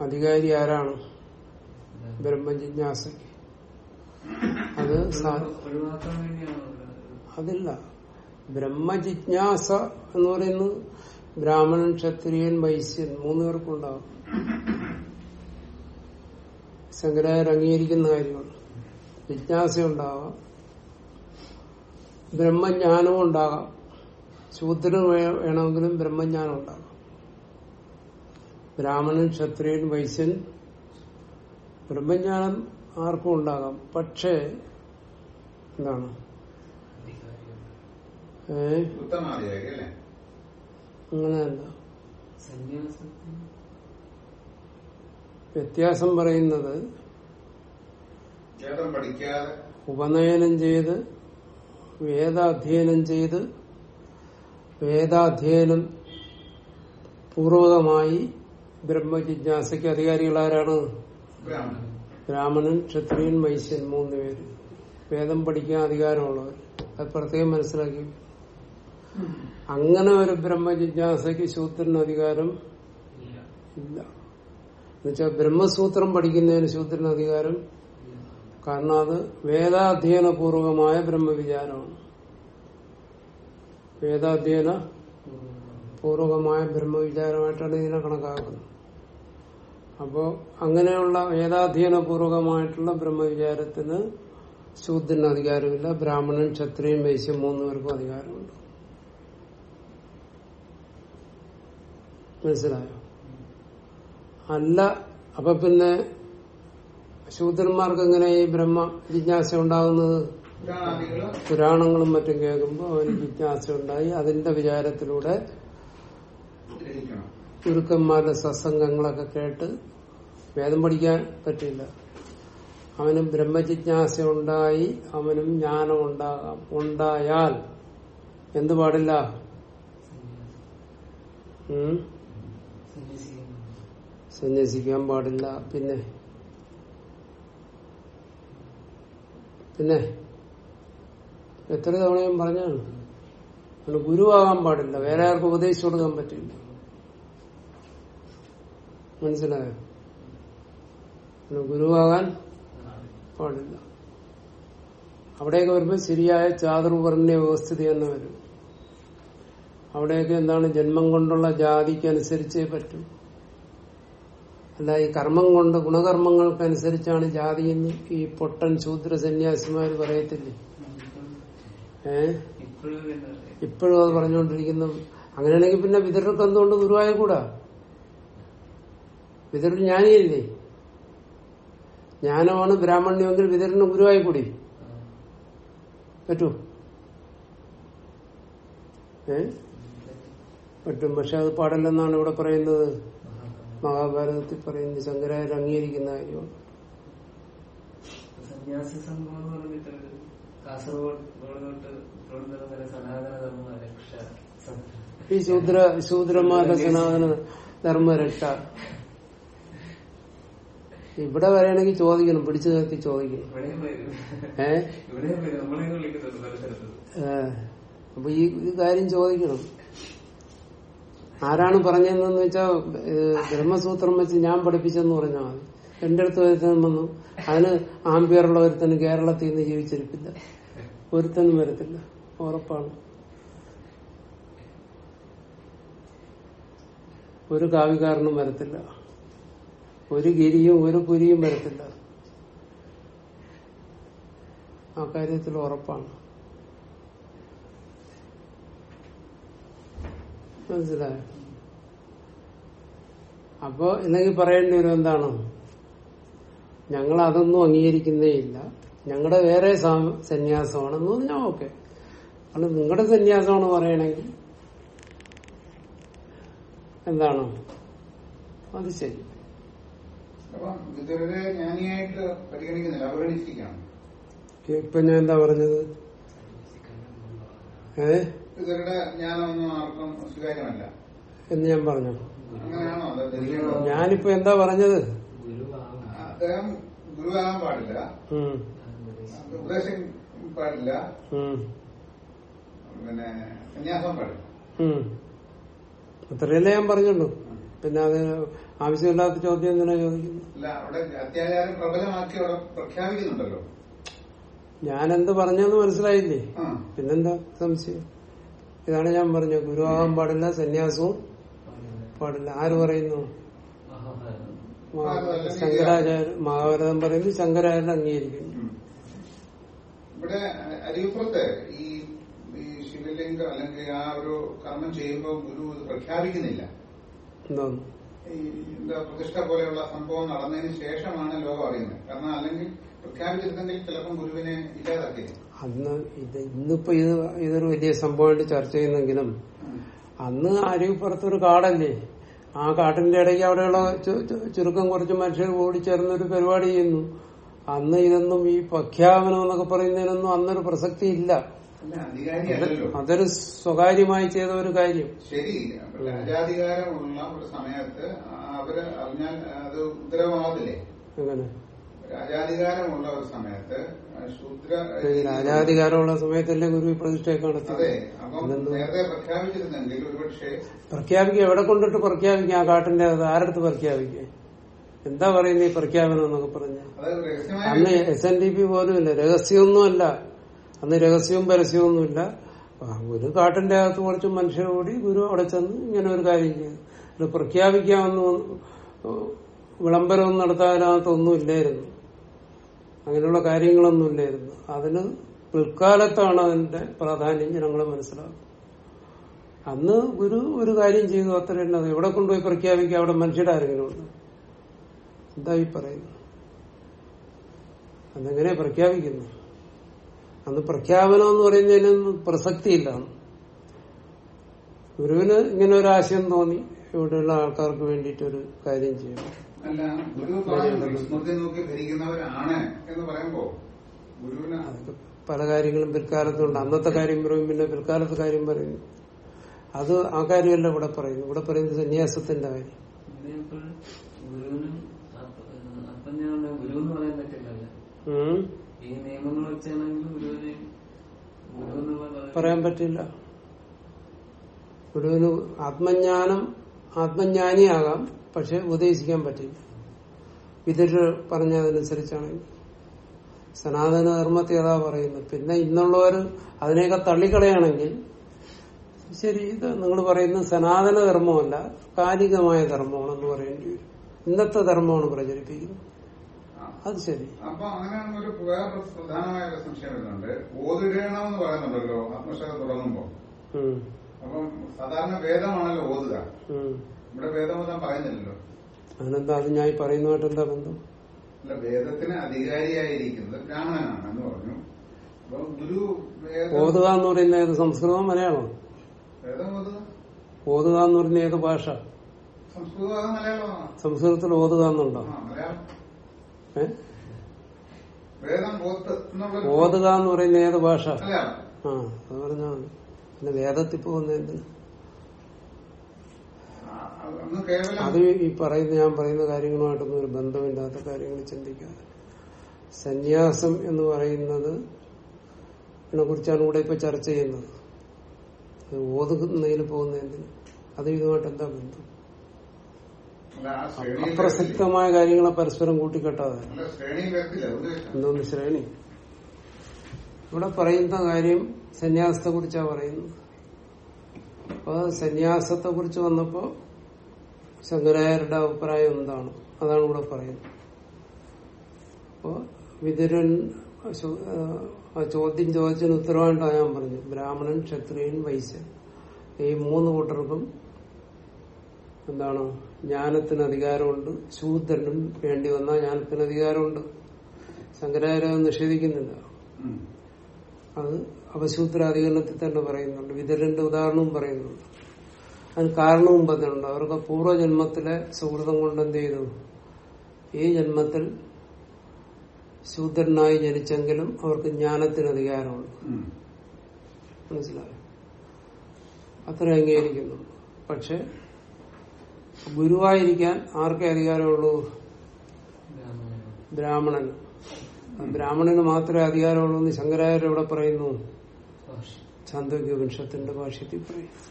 അധികാര ആരാണ്? ബ്രഹ്മജിജ്ഞാസ അത് ഒഴിവാക്കാൻ വേണ്ടിയാണോ? അതില്ല. ബ്രഹ്മജിജ്ഞാസ എന്ന് പറയുന്നത് ബ്രാഹ്മണൻ ക്ഷത്രിയൻ വൈശ്യൻ മൂന്ന് പേർക്കുണ്ടാവും. ശങ്കരായർ അംഗീകരിക്കുന്ന കാര്യമാണ്. ജിജ്ഞാസ ഉണ്ടാവാം. ബ്രഹ്മജ്ഞാനവും ഉണ്ടാകാം ശൂദ്രന് വേണമെങ്കിലും ബ്രഹ്മജ്ഞാനം ഉണ്ടാകാം ബ്രാഹ്മണൻ ക്ഷത്രിയൻ വൈശ്യൻ ബ്രഹ്മജ്ഞാനം ആർക്കും ഉണ്ടാകാം. പക്ഷേ എന്താണ്? അങ്ങനെയല്ല. വ്യത്യാസം പറയുന്നത് ഉപനയനം ചെയ്ത് വേദാധ്യയനം ചെയ്ത് വേദാധ്യയനം പൂർവകമായി ബ്രഹ്മജിജ്ഞാസയ്ക്ക് അധികാരികളാരാണ്? ബ്രാഹ്മണൻ. ബ്രാഹ്മണൻ ക്ഷത്രിയൻ വൈശ്യൻ മൂന്ന് പേര്. വേദം പഠിക്കാൻ അധികാരമുള്ളവർ. അത് പ്രത്യേകം മനസ്സിലാക്കി. അങ്ങനെ ഒരു ബ്രഹ്മജിജ്ഞാസയ്ക്ക് ശൂദ്രന് അധികാരം ഇല്ല. എന്നുവെച്ചാൽ ബ്രഹ്മസൂത്രം പഠിക്കുന്നതിന് ശൂദ്രന് അധികാരം കാരണം അത് വേദാധ്യയനപൂർവകമായ ബ്രഹ്മവിചാരമാണ്. വേദാധ്യയന പൂർവകമായ ബ്രഹ്മവിചാരമായിട്ടാണ് ഇതിനെ കണക്കാക്കുന്നത്. അപ്പോ അങ്ങനെയുള്ള വേദാധ്യയനപൂർവകമായിട്ടുള്ള ബ്രഹ്മവിചാരത്തിന് ശൂദ്രന് അധികാരമില്ല. ബ്രാഹ്മണൻ ക്ഷത്രിയൻ വൈശ്യം മൂന്നുപേർക്കും അധികാരമുണ്ട്. മനസ്സിലായോ? അല്ല അപ്പൊ പിന്നെ ശൂദ്രന്മാർക്ക് എങ്ങനെ ഈ ബ്രഹ്മ ജിജ്ഞാസ ഉണ്ടാകുന്നത്? പുരാണങ്ങളും മറ്റും കേൾക്കുമ്പോൾ അവന് ജിജ്ഞാസ ഉണ്ടായി അതിന്റെ വിചാരത്തിലൂടെ ഗുരുക്കന്മാരുടെ സത്സംഗങ്ങളൊക്കെ കേട്ട് വേദം പഠിക്കാൻ പറ്റില്ല അവനും ബ്രഹ്മജിജ്ഞാസ ഉണ്ടായി അവനും ജ്ഞാനം ഉണ്ടാകാം ഉണ്ടായാൽ എന്ത് പാടില്ല? സന്യസിക്കാൻ പാടില്ല. പിന്നെ? പിന്നെ? എത്ര തവണയും പറഞ്ഞാണ്? അവന് ഗുരുവാകാൻ പാടില്ല. വേറെ ആർക്കും ഉപദേശിച്ചു കൊടുക്കാൻ പറ്റില്ല. മനസ്സിലായോ? ഗുരുവാകാൻ പാടില്ല. അവിടെയൊക്കെ വരുമ്പോൾ ശരിയായ ചാതുർവർണ വ്യവസ്ഥിതി എന്ന് വരും. അവിടെയൊക്കെ എന്താണ് ജന്മം കൊണ്ടുള്ള ജാതിക്ക് അനുസരിച്ചേ പറ്റൂ. അല്ല ഈ കർമ്മം കൊണ്ട് ഗുണകർമ്മങ്ങൾക്കനുസരിച്ചാണ് ജാതി എന്ന് ഈ പൊട്ടൻ ശൂദ്ര സന്യാസിമാർ പറയത്തില്ലേ? ഏ? ഇപ്പോഴും അത് പറഞ്ഞുകൊണ്ടിരിക്കുന്നു. അങ്ങനെയാണെങ്കിൽ പിന്നെ വിതർക്ക് എന്തുകൊണ്ട് ഗുരുവായ കൂടാ? വിതരൻ ജ്ഞാനിയല്ലേ? ജ്ഞാനമാണ് ബ്രാഹ്മണ്യമെങ്കിൽ വിതുരന് ഗുരുവായി കൂടി. പറ്റൂ? ഏ? പറ്റും. പക്ഷെ അത് പാടില്ലെന്നാണ് ഇവിടെ പറയുന്നത്. മഹാഭാരതത്തിൽ പറയുന്നത് ശങ്കരാചാര്യ അംഗീകരിക്കുന്ന കാര്യമാണ് സന്യാസി സംഭവം പറഞ്ഞിട്ട് കാസർഗോഡ് തിരുവനന്തപുരം സനാതന ധർമ്മ രക്ഷ സം- ഈ ശൂദ്ര ശൂദ്രന്മാരുടെ സനാതന ധർമ്മരക്ഷ. ഇവിടെ വരെയാണെങ്കിൽ ചോദിക്കണം പിടിച്ചു നിർത്തി ചോദിക്കണം. ഏഹ് ഏ. അപ്പൊ ഈ കാര്യം ചോദിക്കണം. ആരാണ് പറഞ്ഞതെന്ന് വെച്ചാൽ ബ്രഹ്മസൂത്രം വെച്ച് ഞാൻ പഠിപ്പിച്ചെന്ന് പറഞ്ഞാൽ മതി. എന്റെ അടുത്ത് വരുത്തനും വന്നു. അതിന് ആംബിയറുള്ള ഒരുത്തന് കേരളത്തിൽ നിന്ന് ജീവിച്ചിരിപ്പില്ല. ഒരുത്തനും വരത്തില്ല. ഉറപ്പാണ്. ഒരു കാവികാരനും വരത്തില്ല. ഒരു ഗിരിയും ഒരു പുരിയും വരത്തില്ല. ആ കാര്യത്തിൽ ഉറപ്പാണ്. മനസ്സിലായോ. അപ്പോ എന്നെങ്കിൽ പറയേണ്ടി വരും എന്താണ്? ഞങ്ങൾ അതൊന്നും അംഗീകരിക്കുന്നേ ഇല്ല. ഞങ്ങളുടെ വേറെ സന്യാസമാണെന്ന് പറഞ്ഞാൽ ഓക്കെ. അത് നിങ്ങളുടെ സന്യാസമാണ് പറയണെങ്കിൽ എന്താണ്? അത് ശരി. ഇപ്പൊ ഞാൻ എന്താ പറഞ്ഞത്? ഏ? ഇവരുടെ ജ്ഞാനമൊന്നും ആർക്കും സ്വീകാര്യമല്ല. എന്ന് ഞാൻ പറഞ്ഞു? ഞാനിപ്പോ എന്താ പറഞ്ഞത്? അദ്ദേഹം ഗുരുവാകാൻ പാടില്ല. ഉപദേശം പാടില്ല. പിന്നെ സന്യാസം പാടില്ല. അത്രയല്ലേ ഞാൻ പറഞ്ഞുള്ളൂ. പിന്നെ അത് ആവശ്യമില്ലാത്ത ചോദ്യം എന്തിനാ ചോദിക്കുന്നു അല്ല അവിടെ അത്യാചാരം പ്രബലമാക്കി അവിടെ പ്രഖ്യാപിക്കുന്നുണ്ടല്ലോ. ഞാനെന്ത് പറഞ്ഞെന്ന് മനസ്സിലായില്ലേ? പിന്നെന്താ സംശയം? ഇതാണ് ഞാൻ പറഞ്ഞത്. ഗുരുവാകാൻ പാടില്ല സന്യാസവും പാടില്ല. ആര് പറയുന്നു? ശങ്കരാചാര്യ മഹാഭാരതം പറയുന്നു ശങ്കരാചാര്യ അംഗീകരിക്കുന്നു ഇവിടെ അരിയപ്പുറത്ത് ഈ ശിവലിംഗം അല്ലെങ്കിൽ ആ ഒരു കർമ്മം ചെയ്യുമ്പോൾ ഗുരു ഇത് പ്രഖ്യാപിക്കുന്നില്ല. എന്താ? പ്രതിഷ്ഠ പോലെയുള്ള സംഭവം നടന്നതിന് ശേഷമാണ് ലോകം അറിയുന്നത്. കാരണം അല്ലെങ്കിൽ പ്രഖ്യാപിച്ചിരുന്നെങ്കിൽ ചിലപ്പം ഗുരുവിനെ ഇല്ലാതാക്കിയത് അന്ന് ഇത് ഇന്നിപ്പോ ഇത് ഇതൊരു വലിയ സംഭവമായിട്ട് ചർച്ച ചെയ്യുന്നെങ്കിലും അന്ന് അരുവിപ്പുറത്തൊരു കാടല്ലേ? ആ കാട്ടിന്റെ ഇടയ്ക്ക് അവിടെയുള്ള ചുരുക്കം കുറച്ച് മനുഷ്യർ ഓടിച്ചേർന്നൊരു പരിപാടി ചെയ്യുന്നു. അന്ന് ഇതൊന്നും ഈ പ്രഖ്യാപനം എന്നൊക്കെ പറയുന്നതിനൊന്നും അന്നൊരു പ്രസക്തി ഇല്ല അതൊരു സ്വകാര്യമായി ചെയ്ത ഒരു കാര്യം. ശരി രാജാധികാരമുള്ള ഒരു സമയത്ത് അവർ അറിഞ്ഞാൽ അത് ഉത്തരവാദില്ലേ അങ്ങനെ രാജാധികാരമുള്ള ഒരു സമയത്ത് ശൂദ്ര ഈ രാജാധികാരമുള്ള സമയത്തല്ലേ ഗുരു ഈ പ്രതിഷ്ഠയൊക്കെ നടത്തി പ്രഖ്യാപിക്കുക എവിടെ കൊണ്ടിട്ട് പ്രഖ്യാപിക്കുക? ആ കാട്ടിന്റെ അത് ആരടുത്ത് പ്രഖ്യാപിക്കുക? എന്താ പറയുന്നത് ഈ പ്രഖ്യാപനം എന്നൊക്കെ പറഞ്ഞ അന്ന് എസ് എൻ ഡി പി പോലും ഇല്ല രഹസ്യമൊന്നുമല്ല. അന്ന് രഹസ്യവും പരസ്യമൊന്നുമില്ല ഒരു കാട്ടിന്റെ അകത്ത് കുറച്ച് മനുഷ്യരോടി ഗുരു അവിടെ ചെന്ന് ഇങ്ങനെ ഒരു കാര്യം ചെയ്തു. പ്രഖ്യാപിക്കാമെന്ന് വിളംബരമൊന്നും നടത്താനകത്തൊന്നും ഇല്ലായിരുന്നു അങ്ങനെയുള്ള കാര്യങ്ങളൊന്നും ഇല്ലായിരുന്നു അതിന് പിൽക്കാലത്താണ് അതിന്റെ പ്രാധാന്യം ജനങ്ങൾ മനസ്സിലാക്കുന്നത് അന്ന് ഗുരു ഒരു കാര്യം ചെയ്തു അത്ര തന്നെ. എവിടെ കൊണ്ടുപോയി പ്രഖ്യാപിക്കുക അവിടെ മനുഷ്യരുടെ ആരെങ്കിലും ഉണ്ട്. എന്താ ഈ പറയുന്നു അന്നെങ്ങനെ പ്രഖ്യാപിക്കുന്നു അന്ന് പ്രഖ്യാപനം എന്ന് പറയുന്നതിനൊന്നും പ്രസക്തിയില്ല. ഗുരുവിന് ഇങ്ങനെ ഒരു ആശയം തോന്നി. ഇവിടെയുള്ള ആൾക്കാർക്ക് വേണ്ടിയിട്ട് ഒരു കാര്യം ചെയ്യണം അല്ല ഗുരു പറഞ്ഞു വിസ്മൃതി നോക്കി ഭരിക്കുന്നവരാണ് എന്ന് പറയുമ്പോ ഗുരുവിന് പല കാര്യങ്ങളും പിൽക്കാലത്തുണ്ട് അന്നത്തെ കാര്യം പറയും പിന്നെ പിൽക്കാലത്തെ കാര്യം പറയും. അത് ആ കാര്യമല്ല ഇവിടെ പറയുന്നു ഇവിടെ പറയുന്നത് സന്യാസത്തിന്റെ കാര്യം. പറയാൻ പറ്റില്ല. ഗുരുവിന് ആത്മജ്ഞാനം ആത്മജ്ഞാനിയാകാം. പക്ഷെ ഉപദേശിക്കാൻ പറ്റില്ല. വിദുഷ പറഞ്ഞതനുസരിച്ചാണെങ്കിൽ സനാതന ധർമ്മത്തെ അതാ പറയുന്നത്. പിന്നെ ഇന്നുള്ളവർ അതിനെയൊക്കെ തള്ളിക്കളയാണെങ്കിൽ ശരി ഇത് നിങ്ങൾ പറയുന്നത് സനാതന ധർമ്മമല്ല കാലികമായ ധർമ്മമാണെന്ന് പറയേണ്ടി വരും. ഇന്നത്തെ ധർമ്മമാണ് പ്രചരിപ്പിക്കുന്നത്. അത് ശരി. അപ്പൊ അങ്ങനെ ഒരു വേറെ പ്രധാനമായ ഒരു സംശയം വരുന്നുണ്ട്. ഓതിടണമെന്ന് പറയുന്നുണ്ടല്ലോ ആത്മശാഖ തുടങ്ങുമ്പോ. അപ്പം സാധാരണ വേദമാണല്ലോ ഓതുക. ഇവിടെ പറയുന്നില്ലല്ലോ. അതിനെന്താ അത് ഞാൻ പറയുന്നതായിട്ട് എന്താ ബന്ധം? അല്ല വേദത്തിന് അധികാരിയായിരിക്കുന്നത് ബ്രാഹ്മണനാണ് എന്ന് പറഞ്ഞു. അപ്പൊ ഗുരു ഓതുക എന്ന് പറയുന്ന ഏത്? സംസ്കൃതം മലയാളം ഓതുക എന്ന് പറയുന്ന ഏത് ഭാഷ? സംസ്കൃതത്തിൽ ഓതുക എന്നുണ്ടോ? ഓതുക എന്ന് പറയുന്ന ഏത് ഭാഷ? ആ അത് പറഞ്ഞാൽ പിന്നെ വേദത്തിൽ പോകുന്ന എന്തിന്? അത് ഈ പറയുന്ന ഞാൻ പറയുന്ന കാര്യങ്ങളുമായിട്ടൊന്നും ഒരു ബന്ധമില്ലാത്ത കാര്യങ്ങൾ ചിന്തിക്കാതെ. സന്യാസം എന്ന് പറയുന്നത് ഇതിനെ കുറിച്ചാണ് ഇവിടെ ഇപ്പൊ ചർച്ച ചെയ്യുന്നത്. അത് ഓതുന്നതിന് പോകുന്ന എന്തിന്? അത് ഇതുമായിട്ട് എന്താ ബന്ധം. അപ്രസക്തമായ കാര്യങ്ങളെ പരസ്പരം കൂട്ടിക്കെട്ടാതെ. എന്തോന്ന് ശ്രേണി ഇവിടെ പറയുന്ന കാര്യം സന്യാസത്തെ കുറിച്ചാ പറയുന്നത്. അപ്പൊ സന്യാസത്തെ കുറിച്ച് വന്നപ്പോ ശങ്കരായരുടെ അഭിപ്രായം എന്താണ്? അതാണ് ഇവിടെ പറയുന്നത്. അപ്പോ വിതുരൻ ചോദ്യം ചോദിച്ചതിന് ഉത്തരവായിട്ടാണ് ഞാൻ പറഞ്ഞു. ബ്രാഹ്മണൻ ക്ഷത്രിയൻ വൈശ്യൻ. ഈ മൂന്ന് കൂട്ടർക്കും എന്താണ്? ജ്ഞാനത്തിന് അധികാരമുണ്ട്. ശൂദ്രനും വേണ്ടി വന്നാൽ ജ്ഞാനത്തിന് അധികാരമുണ്ട്. ശങ്കരാചാര്യ നിഷേധിക്കുന്നില്ല. അത് അപശൂദ്രാധികരണത്തിൽ തന്നെ പറയുന്നുണ്ട്. വിതരന്റെ ഉദാഹരണവും പറയുന്നുണ്ട്. അതിന് കാരണവും പറഞ്ഞിട്ടുണ്ട് അവർക്ക് പൂർവജന്മത്തിലെ സുഹൃതം കൊണ്ട് എന്ത് ചെയ്തു? ഈ ജന്മത്തിൽ ശൂദ്രനായി ജനിച്ചെങ്കിലും അവർക്ക് ജ്ഞാനത്തിന് അധികാരമുണ്ട്. മനസ്സിലായോ? അത്ര അംഗീകരിക്കുന്നു. പക്ഷെ ഗുരുവായിരിക്കാൻ ആർക്കേ അധികാരമുള്ളൂ? ബ്രാഹ്മണൻ. ബ്രാഹ്മണന് മാത്രമേ അധികാരമുള്ളൂ എന്ന് ശങ്കരാചാര്യ ഇവിടെ പറയുന്നു? ചാന്തോക്യ വംശത്തിന്റെ ഭാഷ്യത്തിൽ പറയും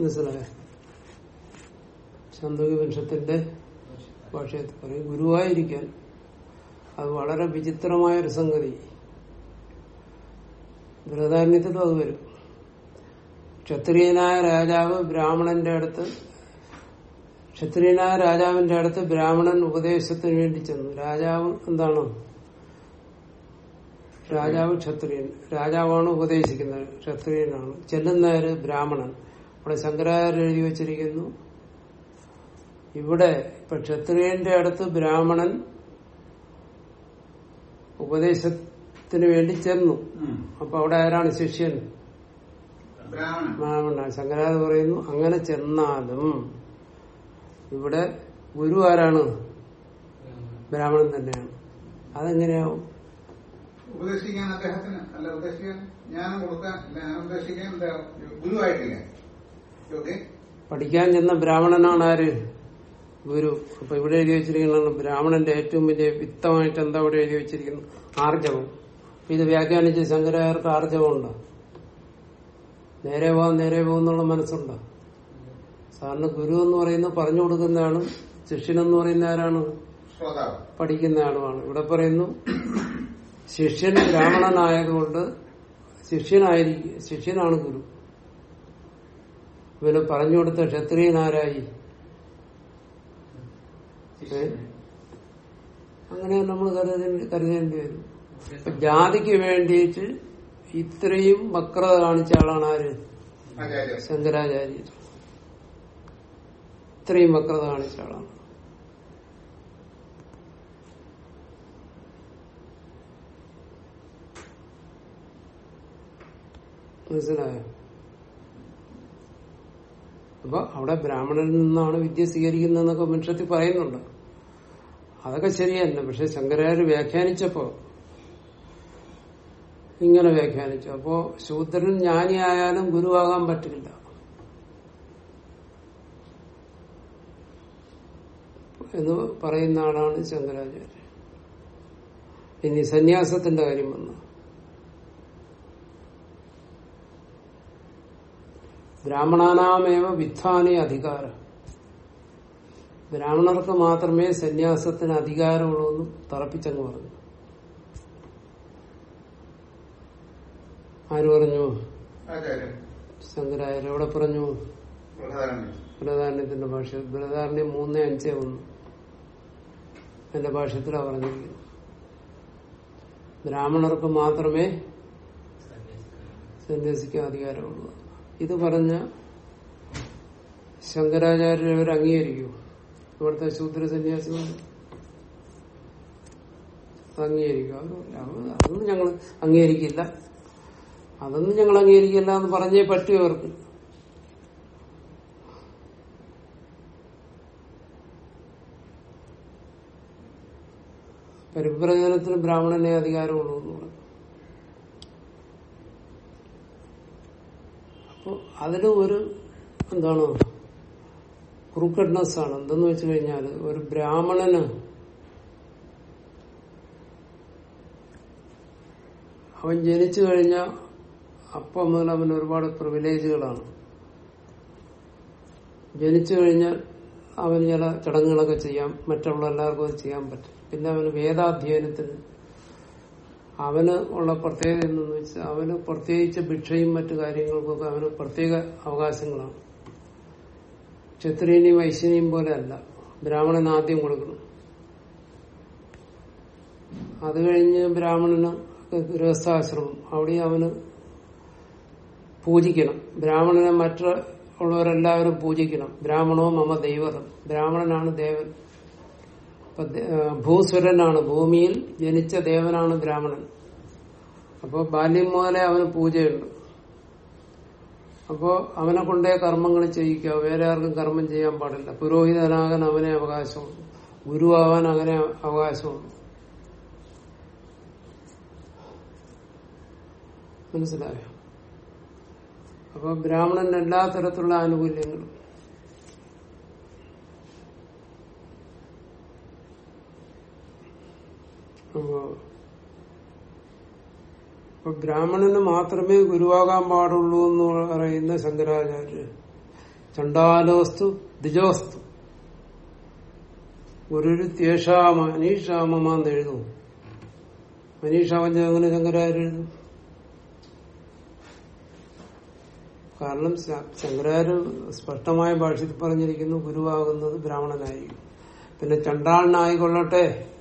മനസ്സിലായോ? ചാന്തോക്യ വംശത്തിന്റെ ഭാഷയത്തിൽ പറയും ഗുരുവായിരിക്കാൻ. അത് വളരെ വിചിത്രമായ ഒരു സംഗതി. ബൃഹദാരണ്യത്തിലും അത് വരും. ക്ഷത്രിയനായ രാജാവ് ബ്രാഹ്മണന്റെ അടുത്ത് ക്ഷത്രിയനായ രാജാവിന്റെ അടുത്ത് ബ്രാഹ്മണൻ ഉപദേശത്തിന് വേണ്ടി ചെന്നു. രാജാവ് എന്താണ്? രാജാവ് ക്ഷത്രിയൻ. രാജാവാണ് ഉപദേശിക്കുന്നത്. ക്ഷത്രിയനാണ്. ചെല്ലുന്നവര് ബ്രാഹ്മണൻ. അവിടെ ശങ്കരാചാര്യ എഴുതി വച്ചിരിക്കുന്നു. ഇവിടെ ഇപ്പൊ ക്ഷത്രിയന്റെ അടുത്ത് ബ്രാഹ്മണൻ ഉപദേശത്തിന് വേണ്ടി ചെന്നു. അപ്പൊ അവിടെ ആരാണ് ശിഷ്യൻ? ബ്രാഹ്മണ ശങ്കരാചാര്യ പറയുന്നു അങ്ങനെ ചെന്നാലും ഇവിടെ ഗുരു ആരാണ്? ബ്രാഹ്മണൻ തന്നെയാണ്. അതെങ്ങനെയാവും? ഉപദേശിക്കാൻ അദ്ദേഹത്തിന് അല്ല ഉപദേശിക്കാൻ ജ്ഞാനം കൊടുക്കാൻ ജ്ഞാനം ഉപദേശിക്കാൻ ഗുരുവായിട്ടില്ല. പഠിക്കാൻ ചെന്ന ബ്രാഹ്മണനാണ് ആര്? ഗുരു. അപ്പൊ ഇവിടെ എഴുതി വെച്ചിരിക്കുന്നതാണ് ബ്രാഹ്മണന്റെ ഏറ്റവും വലിയ വിത്തമായിട്ട് എന്താ ഇവിടെ എഴുതി വെച്ചിരിക്കുന്നു ആർജവം. ഇത് വ്യാഖ്യാനിച്ച് ശങ്കരാചാര്യർക്ക് ആർജവമുണ്ടോ? നേരെ പോവാൻ നേരെ പോകുന്നുള്ള മനസ്സുണ്ടോ? സാറിന് ഗുരു എന്ന് പറയുന്നത് പറഞ്ഞു കൊടുക്കുന്നയാളും ശിഷ്യനെന്ന് പറയുന്ന ആരാണ്? പഠിക്കുന്ന ആളുമാണ്. ഇവിടെ പറയുന്നു ശിഷ്യൻ ബ്രാഹ്മണനായതുകൊണ്ട് ശിഷ്യനായിരിക്കും ശിഷ്യനാണ് ഗുരു. ഇവന് പറഞ്ഞു കൊടുത്ത ക്ഷത്രിയനാരായി? അങ്ങനെ നമ്മൾ കരുതേണ്ടി കരുതേണ്ടി വരും ജാതിക്ക് വേണ്ടിയിട്ട് ഇത്രയും വക്രത കാണിച്ച ആളാണ് ആര്? ശങ്കരാചാര്യർ ഇത്രയും വക്രത കാണിച്ച ആളാണ്. മനസ്സിലായോ? അപ്പൊ അവിടെ ബ്രാഹ്മണനിൽ നിന്നാണ് വിദ്യ സ്വീകരിക്കുന്നതെന്നൊക്കെ മനുഷ്യത്തിൽ പറയുന്നുണ്ട്. അതൊക്കെ ശരിയല്ല. പക്ഷെ ശങ്കരാചാര്യ വ്യാഖ്യാനിച്ചപ്പോ ഇങ്ങനെ വ്യാഖ്യാനിച്ചു. അപ്പോ ശൂദ്രൻ ജ്ഞാനിയായാലും ഗുരുവാകാൻ പറ്റില്ല. എന്ന് പറയുന്ന ആളാണ് ശങ്കരാചാര്യ. ഇനി സന്യാസത്തിന്റെ കാര്യം വന്നു. ബ്രാഹ്മണാനാമേവ വിദ്ധാനി അധികാര. ബ്രാഹ്മണർക്ക് മാത്രമേ സന്യാസത്തിന് അധികാരമുള്ളൂ എന്ന് തറപ്പിച്ചങ്ങ് പറഞ്ഞു. ആര് പറഞ്ഞു? ശങ്കരായ ശങ്കരാചാര്യ എവിടെ പറഞ്ഞു? പ്രധാനം ബൃഹദാരണ്യത്തിന്റെ ഭാഷ. ബൃഹദാരണ്യം മൂന്ന് അഞ്ച് ഒന്ന് എന്റെ ഭാഷത്തിലാണ് പറഞ്ഞിരിക്കുന്നത്. ബ്രാഹ്മണർക്ക് മാത്രമേ സന്യസിക്കാൻ അധികാരമുള്ളൂ. ഇത് പറഞ്ഞ ശങ്കരാചാര്യർ അവർ അംഗീകരിക്കൂ ഇവിടുത്തെ ശൂദ്ര സന്യാസി അംഗീകരിക്കും അതൊന്നും ഞങ്ങൾ അംഗീകരിക്കില്ല. അതൊന്നും ഞങ്ങൾ അംഗീകരിക്കില്ല എന്ന് പറഞ്ഞേ പറ്റൂ അവർക്ക് പരിപ്രചനത്തിന് ബ്രാഹ്മണനെ അധികാരമുള്ളൂ എന്ന് പറഞ്ഞു. അതിന് ഒരു എന്താണ് ക്രൂക്കഡ്നെസ് ആണ് എന്തെന്ന് വെച്ച് കഴിഞ്ഞാൽ ഒരു ബ്രാഹ്മണന് അവൻ ജനിച്ചു കഴിഞ്ഞ അപ്പം മുതൽ അവന് ഒരുപാട് പ്രിവിലേജുകളാണ് ജനിച്ചു കഴിഞ്ഞാൽ അവന് ചില ചടങ്ങുകളൊക്കെ ചെയ്യാം മറ്റുള്ള എല്ലാവർക്കും അത് ചെയ്യാൻ പറ്റും. പിന്നെ അവന് വേദാധ്യയനത്തിന് അവന് ഉള്ള പ്രത്യേകത എന്തെന്ന് വെച്ചാൽ അവന് പ്രത്യേകിച്ച് ഭിക്ഷയും മറ്റു കാര്യങ്ങൾക്കൊക്കെ അവന് പ്രത്യേക അവകാശങ്ങളാണ്. ക്ഷത്രിയനെയും വൈശ്യനെയും പോലെ അല്ല. ബ്രാഹ്മണൻ ആദ്യം കൊടുക്കണം. അത് കഴിഞ്ഞ് ബ്രാഹ്മണന് ഗൃഹസ്ഥാശ്രമം. അവിടെ അവന് പൂജിക്കണം. ബ്രാഹ്മണനെ മറ്റുള്ളവരെല്ലാവരും പൂജിക്കണം. ബ്രാഹ്മണോ മമ ദൈവതം ബ്രാഹ്മണനാണ് ദേവൻ. ഭൂസുരനാണ് ഭൂമിയിൽ ജനിച്ച ദേവനാണ് ബ്രാഹ്മണൻ. അപ്പോൾ ബാല്യം മുതലേ അവന് പൂജയുണ്ട്. അപ്പോ അവനെ കൊണ്ടേ കർമ്മങ്ങൾ ചെയ്യിക്കുക. വേറെ ആർക്കും കർമ്മം ചെയ്യാൻ പാടില്ല. പുരോഹിതനാകാൻ അവനെ അവകാശമുണ്ട്. ഗുരുവാകാൻ അങ്ങനെ അവകാശമുണ്ട്. മനസ്സിലായോ? അപ്പൊ ബ്രാഹ്മണന് എല്ലാ തരത്തിലുള്ള ആനുകൂല്യങ്ങളും അപ്പോ ബ്രാഹ്മണന് മാത്രമേ ഗുരുവാകാൻ പാടുള്ളൂ എന്ന് പറയുന്ന ശങ്കരാചാര്യ. ചണ്ടാലോസ്തു ദ്വിജോസ്തു. ഗുരു ത്യേഷാമ മനീഷാമെന്ന് എഴുതും. അനീഷാമഞ്ഞ അങ്ങനെ ശങ്കരാചാര്യ എഴുതും. കാരണം ശങ്കരാചാര്യ സ്പഷ്ടമായ ഭാഷയിൽ പറഞ്ഞിരിക്കുന്നു ഗുരുവാകുന്നത് ബ്രാഹ്മണനായിരിക്കും. പിന്നെ ചണ്ടാളനായിക്കൊള്ളട്ടെ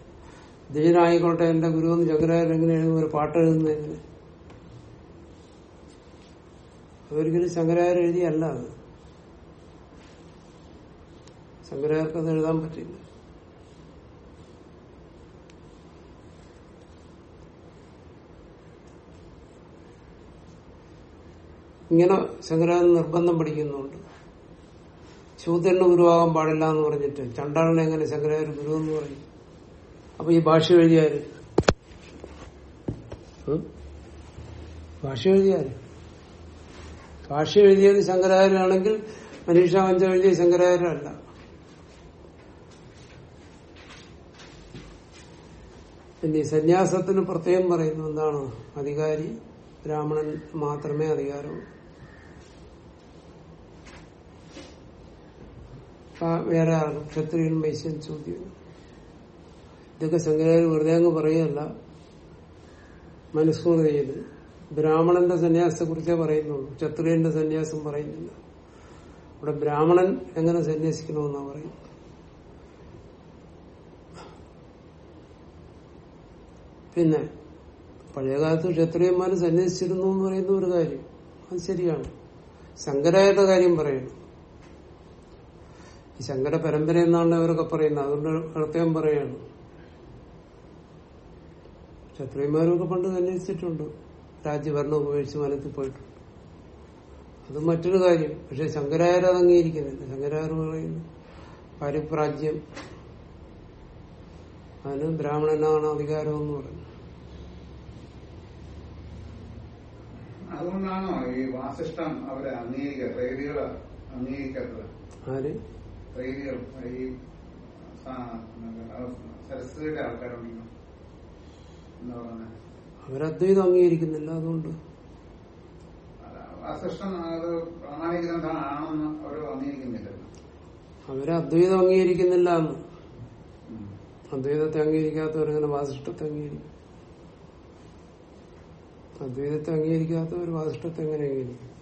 ദ്വിജനായിക്കൊള്ളട്ടെ എന്റെ ഗുരു എന്ന് ശങ്കരാചാര്യ എങ്ങനെ എഴുതുന്ന ഒരു പാട്ട് എഴുതുന്നതിന് അതൊരിക്കലും ശങ്കരാചാര്യ എഴുതിയല്ല അത്. ശങ്കരാചാര്യർക്ക് എഴുതാൻ പറ്റില്ല. ഇങ്ങനെ ശങ്കരാചാര്യ നിർബന്ധം പഠിക്കുന്നുണ്ട്. ശൂദ്രന് ഗുരുവാകാൻ പാടില്ല എന്ന് പറഞ്ഞിട്ട് ചണ്ടാളനെ എങ്ങനെ ശങ്കരാചാര്യ ഗുരു എന്ന് പറയും? അപ്പൊ ഈ ഭാഷ എഴുതിയാര്? ഭാഷ എഴുതിയാര്? ഭാഷ എഴുതിയത് ശങ്കരാചാര്യാണെങ്കിൽ മനീഷ വഞ്ച എഴുതിയ ശങ്കരാചാര്യല്ല പിന്നെ സന്യാസത്തിന് പ്രത്യേകം പറയുന്നു എന്താണ്? അധികാരി ബ്രാഹ്മണൻ മാത്രമേ അധികാരമുള്ളൂ. വേറെ ആർക്കും ക്ഷത്രിയൻ വൈശ്യൻ ചോദ്യം. ഇതൊക്കെ ശങ്കരാചാര്യ വെറുതെ അങ്ങ് പറയുകയല്ല. മനസ്സൂർ ചെയ്ത്. ബ്രാഹ്മണന്റെ സന്യാസത്തെ കുറിച്ചേ പറയുന്നുള്ളൂ. ക്ഷത്രിയന്റെ സന്യാസം പറയുന്നില്ല. ഇവിടെ ബ്രാഹ്മണൻ എങ്ങനെ സന്യസിക്കണമെന്നാ പറയും പിന്നെ പഴയകാലത്ത് ക്ഷത്രിയന്മാർ സന്യസിച്ചിരുന്നു എന്ന് പറയുന്ന ഒരു കാര്യം. അത് ശരിയാണ്. ശങ്കരായുടെ കാര്യം പറയുന്നു. ഈ ശങ്കര പരമ്പര എന്നാണ് അവരൊക്കെ പറയുന്നത്. അതുകൊണ്ട് പ്രത്യേകം പറയാണ് ക്ഷത്രിയന്മാരൊക്കെ പണ്ട് സന്യസിച്ചിട്ടുണ്ട് രാജ്യഭരണം ഉപേക്ഷിച്ച് വനത്തിൽ പോയിട്ടുണ്ട് അത് മറ്റൊരു കാര്യം. പക്ഷെ ശങ്കരാചാര്യ അത് അംഗീകരിക്കുന്നില്ല. ശങ്കരാചാര്യ പറയുന്നു പരിപ്രാജ്യം. അതിന് ബ്രാഹ്മണനാണ് അധികാരം എന്ന് പറയുന്നത്. അതുകൊണ്ടാണോ ഈ വാസിഷ്ടം അവരെ അംഗീകരിക്കുക അംഗീകരിക്കാത്തത്? ആര്? ഈ സരസ്വതിയുടെ ആൾക്കാരുണ്ടല്ലോ എന്താ പറയുന്നത് അവരദ്വൈതം അംഗീകരിക്കുന്നില്ല അതുകൊണ്ട്. അവർ അദ്വൈതം അംഗീകരിക്കുന്നില്ല എന്ന്. അദ്വൈതത്തെ അംഗീകരിക്കാത്തവരങ്ങനെ വാസിഷ്ടത്തെ അംഗീകരിക്കും. അദ്വൈതത്തെ അംഗീകരിക്കാത്തവർ വാസിഷ്ടത്തെ എങ്ങനെ അംഗീകരിക്കും?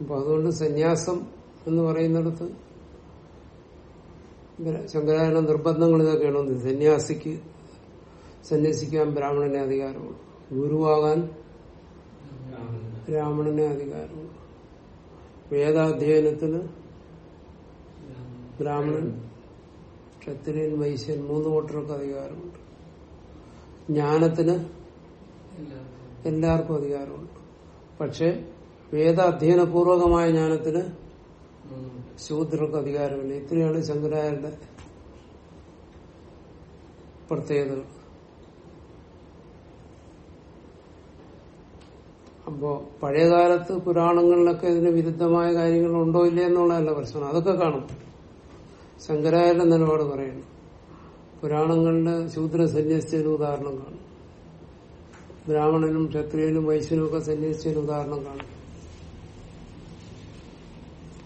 അപ്പൊ അതുകൊണ്ട് സന്യാസം എന്ന് പറയുന്നിടത്ത് ശങ്കരാചാര്യ നിർബന്ധങ്ങൾ ഇതൊക്കെയാണ്. സന്യാസിക്ക് സന്യസിക്കാൻ ബ്രാഹ്മണനെ അധികാരമുള്ളൂ. ഗുരുവാകാൻ ബ്രാഹ്മണനെ അധികാരമുള്ളൂ. വേദാധ്യയനത്തിന് ബ്രാഹ്മണൻ ക്ഷത്രിയൻ വൈശ്യൻ മൂന്ന് കൂട്ടർക്ക് അധികാരമുണ്ട്. ജ്ഞാനത്തിന് എല്ലാവർക്കും അധികാരമുണ്ട്. പക്ഷെ വേദാധ്യയനപൂർവകമായ ജ്ഞാനത്തിന് ശൂദ്രർക്ക് അധികാരമില്ല. ഇത്രയാണ് ശങ്കരാചാര്യന്റെ പ്രത്യേകതകൾ അപ്പോ പഴയകാലത്ത് പുരാണങ്ങളിലൊക്കെ ഇതിന് വിരുദ്ധമായ കാര്യങ്ങൾ ഉണ്ടോ ഇല്ലേ എന്നുള്ളതല്ല പ്രശ്നം. അതൊക്കെ കാണും. ശങ്കരായരുടെ നിലപാട് പറയുന്നു. പുരാണങ്ങളിൽ ശൂദ്ര സന്യസിച്ചതിന് ഉദാഹരണം കാണും. ബ്രാഹ്മണനും ക്ഷത്രിയനും വൈശ്യനും ഒക്കെ സന്യസിച്ചതിന് ഉദാഹരണം കാണും.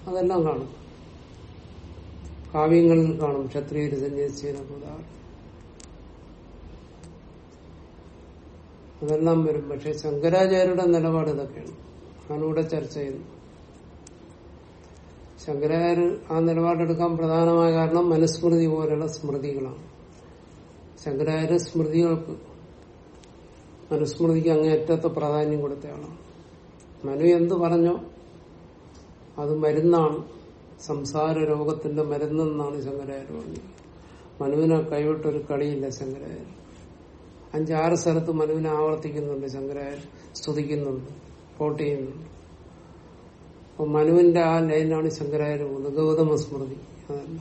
അതെല്ലാം കാണും. കാവ്യങ്ങളിൽ കാണും. ക്ഷത്രിയര് സന്യസിച്ചതിനൊക്കെ ഉദാഹരണം അതെല്ലാം വരും. പക്ഷെ ശങ്കരാചാര്യരുടെ നിലപാട് ഇതൊക്കെയാണ്. അതിലൂടെ ചർച്ച ചെയ്യുന്നു. ശങ്കരാചാര്യ ആ നിലപാടെടുക്കാൻ പ്രധാനമായ കാരണം മനുസ്മൃതി പോലെയുള്ള സ്മൃതികളാണ്. ശങ്കരാചാര്യ സ്മൃതികൾക്ക് മനുസ്മൃതിക്ക് അങ്ങേയറ്റത്തെ പ്രാധാന്യം കൊടുത്തയാളാണ്. മനു എന്ത് പറഞ്ഞോ അത് മരുന്നാണ്. സംസാര രോഗത്തിന്റെ മരുന്നെന്നാണ് ശങ്കരായ പറഞ്ഞത്. മനുവിനെ കൈവിട്ടൊരു കളിയില്ല ശങ്കരായ അഞ്ചാറ് സ്ഥലത്ത് മനുവിനെ ആവർത്തിക്കുന്നുണ്ട് ശങ്കരായ സ്തുതിക്കുന്നുണ്ട്. കോട്ട് ചെയ്യുന്നുണ്ട്. അപ്പൊ മനുവിന്റെ ആ ലൈനാണ് ശങ്കരായ പോകുന്നത് ഗൗതമ സ്മൃതി. അതല്ല.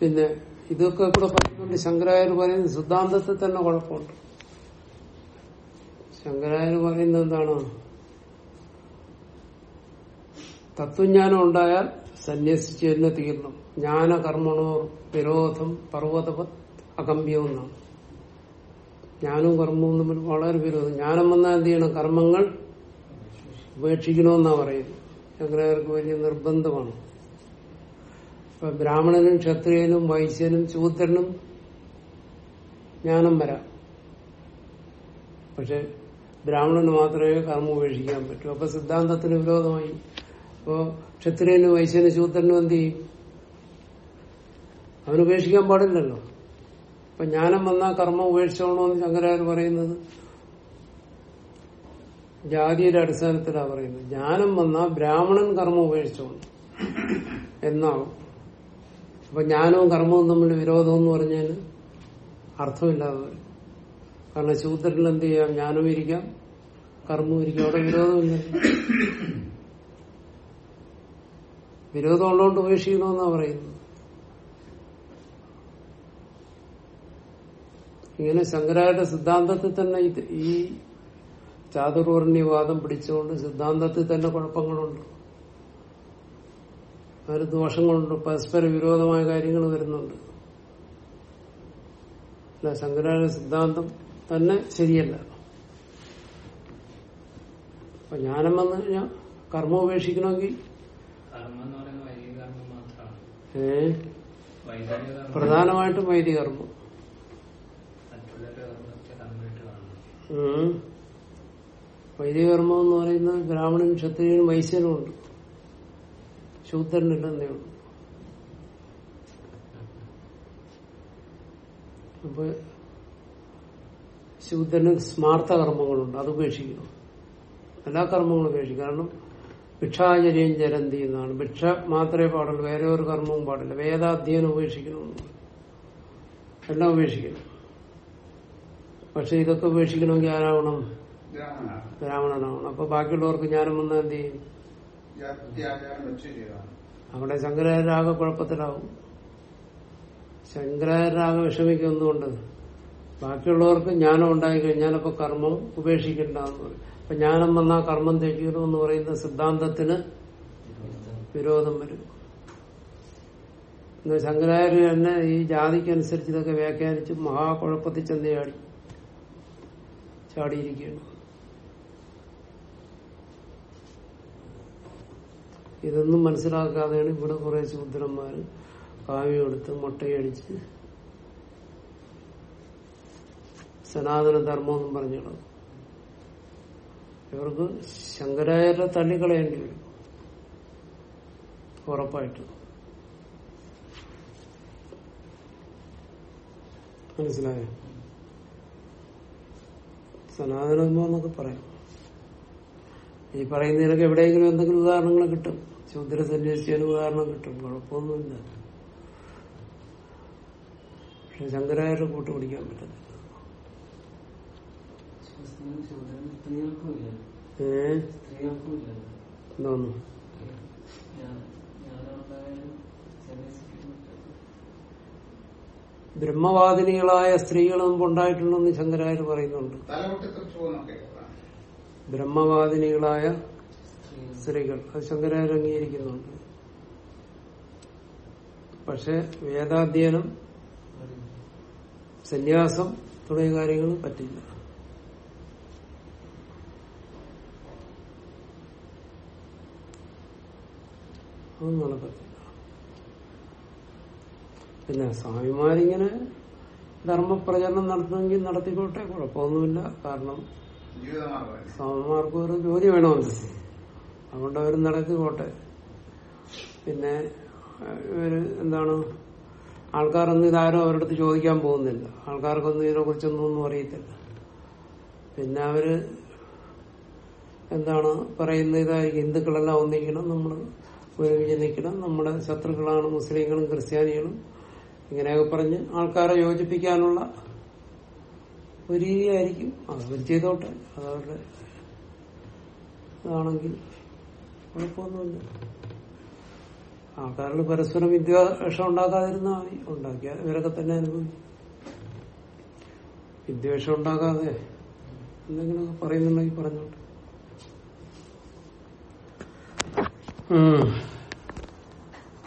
പിന്നെ ഇതൊക്കെ കൂടെ പറഞ്ഞുകൊണ്ട് ശങ്കരായ പറയുന്നത് സിദ്ധാന്തത്തിൽ തന്നെ കുഴപ്പമുണ്ട്. ശങ്കരാചാര്യ പറയുന്നത് എന്താണ്? തത്വജ്ഞാനം ഉണ്ടായാൽ സന്യസിച്ച് തന്നെ തീർന്നു. ജ്ഞാന കർമ്മണോർ വിരോധം പർവതപത് അകമ്പ്യം എന്നാണ്. ജ്ഞാനവും കർമ്മവും തമ്മിൽ വളരെ വിരോധം. ജ്ഞാനം വന്നാൽ എന്ത് ചെയ്യണം? കർമ്മങ്ങൾ ഉപേക്ഷിക്കണമെന്നാ പറയുന്നത്. ശങ്കരാചാര്യർക്ക് വലിയ നിർബന്ധമാണ്. ഇപ്പൊ ബ്രാഹ്മണനും ക്ഷത്രിയനും വൈശ്യനും ശൂദ്രനും ജ്ഞാനം വരാം. പക്ഷെ ബ്രാഹ്മണന് മാത്രമേ കർമ്മം ഉപേക്ഷിക്കാൻ പറ്റൂ. അപ്പൊ സിദ്ധാന്തത്തിന് വിരോധമായി. അപ്പോ ക്ഷത്രിയനും വൈശ്യനും ശൂദ്രനും എന്ത് ചെയ്യും? അവന് ഉപേക്ഷിക്കാൻ പാടില്ലല്ലോ. അപ്പൊ ജ്ഞാനം വന്നാൽ കർമ്മം ഉപേക്ഷിച്ചോണമെന്ന് ശങ്കരാചാര്യ പറയുന്നത്? ജാതിയുടെ അടിസ്ഥാനത്തിലാണ് പറയുന്നത്. ജ്ഞാനം വന്നാ ബ്രാഹ്മണൻ കർമ്മം ഉപേക്ഷിച്ചോണം എന്നാവും. അപ്പൊ ജ്ഞാനവും കർമ്മവും തമ്മിൽ വിരോധം എന്ന് പറഞ്ഞാൽ അർത്ഥമില്ലാതെ വരും. കാരണം ശൂദ്രനിൽ എന്ത് ചെയ്യാം? ജ്ഞാനവും ഇരിക്കാം. കർമ്മവും ഇരിക്കാം. അവിടെ വിരോധമില്ല. വിരോധം ഉള്ളതുകൊണ്ട് ഉപേക്ഷിക്കണമെന്നാ പറയുന്നത്. ഇങ്ങനെ ശങ്കരായുടെ സിദ്ധാന്തത്തിൽ തന്നെ ഈ ചാതുർവർണ്യവാദം പിടിച്ചുകൊണ്ട് സിദ്ധാന്തത്തിൽ തന്നെ കുഴപ്പങ്ങളുണ്ട്. ഒരു ദോഷങ്ങളുണ്ട്. പരസ്പര വിരോധമായ കാര്യങ്ങൾ വരുന്നുണ്ട്. അല്ല ശങ്കരാചാര്യ സിദ്ധാന്തം തന്നെ ശരിയല്ല. അപ്പൊ ജ്ഞാനം വന്നു കഴിഞ്ഞാൽ കർമ്മം ഉപേക്ഷിക്കണമെങ്കിൽ? ഏ? പ്രധാനമായിട്ടും വൈദിക കർമ്മം. വൈദിക കർമ്മം എന്ന് പറയുന്നത് ബ്രാഹ്മണനും ക്ഷത്രിയനും വൈശ്യനും ഉണ്ട് ശൂദ്രനില്ലെന്നേ ഉള്ളൂ. അപ്പൊ ശൂദ്രന് സ്മാർത്ഥ കർമ്മങ്ങളുണ്ട്. അത് ഉപേക്ഷിക്കുന്നു. എല്ലാ കർമ്മങ്ങളും ഉപേക്ഷിക്കും കാരണം ഭിക്ഷാചര്യം ജലന്തി എന്നാണ്. ഭിക്ഷ മാത്രമേ പാടുള്ളൂ. വേറെ ഒരു കർമ്മവും പാടില്ല. വേദാധ്യയനം ഉപേക്ഷിക്കണമെന്ന് എല്ലാം ഉപേക്ഷിക്കണം പക്ഷെ ഇതൊക്കെ ഉപേക്ഷിക്കണമെങ്കിൽ ആരാവണം? ബ്രാഹ്മണനാവണം. അപ്പൊ ബാക്കിയുള്ളവർക്ക് ജ്ഞാനം വന്നാൽ എന്ത് ചെയ്യും? അവിടെ ശങ്കരാചാര്യാകെ കുഴപ്പത്തിലാവും. ശങ്കരാചാര്യാകെ വിഷമിക്കുന്നതുകൊണ്ട് ബാക്കിയുള്ളവർക്ക് ജ്ഞാനം ഉണ്ടായി കഴിഞ്ഞാൽ അപ്പൊ കർമ്മം ഉപേക്ഷിക്കണ്ടെന്ന് പറയും അപ്പൊ ജ്ഞാനം വന്നാൽ കർമ്മം എന്ന് പറയുന്ന സിദ്ധാന്തത്തിന് വിരോധം വരും. ശങ്കരാചാര്യ തന്നെ ഈ ജാതിക്കനുസരിച്ച് ഇതൊക്കെ വ്യാഖ്യാനിച്ച് മഹാകുഴപ്പത്തിൽ ചെന്ന് ചാടി. ചാടിയിരിക്കുകയാണ്. ഇതൊന്നും മനസ്സിലാക്കാതെയാണ് ഇവിടെ കുറെ ശൂദ്രന്മാര് കാവ്യമെടുത്ത് മുട്ടയടിച്ച് സനാതന ധർമ്മം എന്നും പറഞ്ഞുള്ളത് ഇവർക്ക് ശങ്കരാചാര്യ തള്ളിക്കളയേണ്ടി വരും ഉറപ്പായിട്ടും. മനസ്സിലായോ? സനാതനധർമ്മം എന്നൊക്കെ പറയാം. ഈ പറയുന്നതിനൊക്കെ എവിടെയെങ്കിലും എന്തെങ്കിലും ഉദാഹരണങ്ങൾ കിട്ടും. ശൂദ്ര സന്യസിച്ചതിന് ഉദാഹരണം കിട്ടും. കുഴപ്പമൊന്നുമില്ല. പക്ഷെ ശങ്കരാചാര്യ കൂട്ടുപിടിക്കാൻ പറ്റത്തില്ല ശൂദ്രനും ശൂദ്രനും സ്ത്രീകൾക്കും ഇല്ല ഏ? എന്തോന്നു ബ്രഹ്മവാദിനികളായ സ്ത്രീകൾ മുമ്പ് ഉണ്ടായിട്ടുണ്ടെന്ന് ശങ്കരായ പറയുന്നുണ്ട്. ബ്രഹ്മവാദിനികളായ സ്ത്രീകൾ. അത് ശങ്കരായ അംഗീകരിക്കുന്നുണ്ട്. പക്ഷെ വേദാധ്യയനം സന്യാസം തുടങ്ങിയ കാര്യങ്ങൾ പറ്റില്ല. അതൊന്നും നടക്കത്തില്ല പിന്നെ സ്വാമിമാരിങ്ങനെ ധർമ്മപ്രചരണം നടത്തണമെങ്കിൽ നടത്തിക്കോട്ടെ കുഴപ്പമൊന്നുമില്ല. കാരണം സ്വാമിമാർക്ക് ഒരു ജോലി വേണമല്ലോ അതുകൊണ്ട് അവർ നടത്തിക്കോട്ടെ. പിന്നെ ഇവർ എന്താണ് ആൾക്കാരൊന്നും ഇതാരും അടുത്ത് ചോദിക്കാൻ പോകുന്നില്ല. ആൾക്കാർക്കൊന്നും ഇതിനെ കുറിച്ചൊന്നും ഒന്നും അറിയത്തില്ല. പിന്നെ അവർ എന്താണ് പറയുന്ന ഇതായിരിക്കും. ഹിന്ദുക്കളെല്ലാം ഒന്നിക്കണം നമ്മൾ നിൽക്കണം. നമ്മുടെ ശത്രുക്കളാണ് മുസ്ലിങ്ങളും ക്രിസ്ത്യാനികളും. ഇങ്ങനെയൊക്കെ പറഞ്ഞ് ആൾക്കാരെ യോജിപ്പിക്കാനുള്ള ഒരു രീതിയായിരിക്കും. അവർ ചെയ്തോട്ടെ. അതവരുടെ ഇതാണെങ്കിൽ കുഴപ്പമൊന്നുമില്ല ആൾക്കാരിൽ പരസ്പരം വിദ്വേഷം ഉണ്ടാക്കാതിരുന്ന മതി. ഉണ്ടാക്കിയാൽ ഇവരൊക്കെ തന്നെ അനുഭവിക്കും. വിദ്വേഷം ഉണ്ടാക്കാതെ എന്തെങ്കിലുമൊക്കെ പറയുന്നുണ്ടെങ്കിൽ പറഞ്ഞോട്ടെ. 嗯。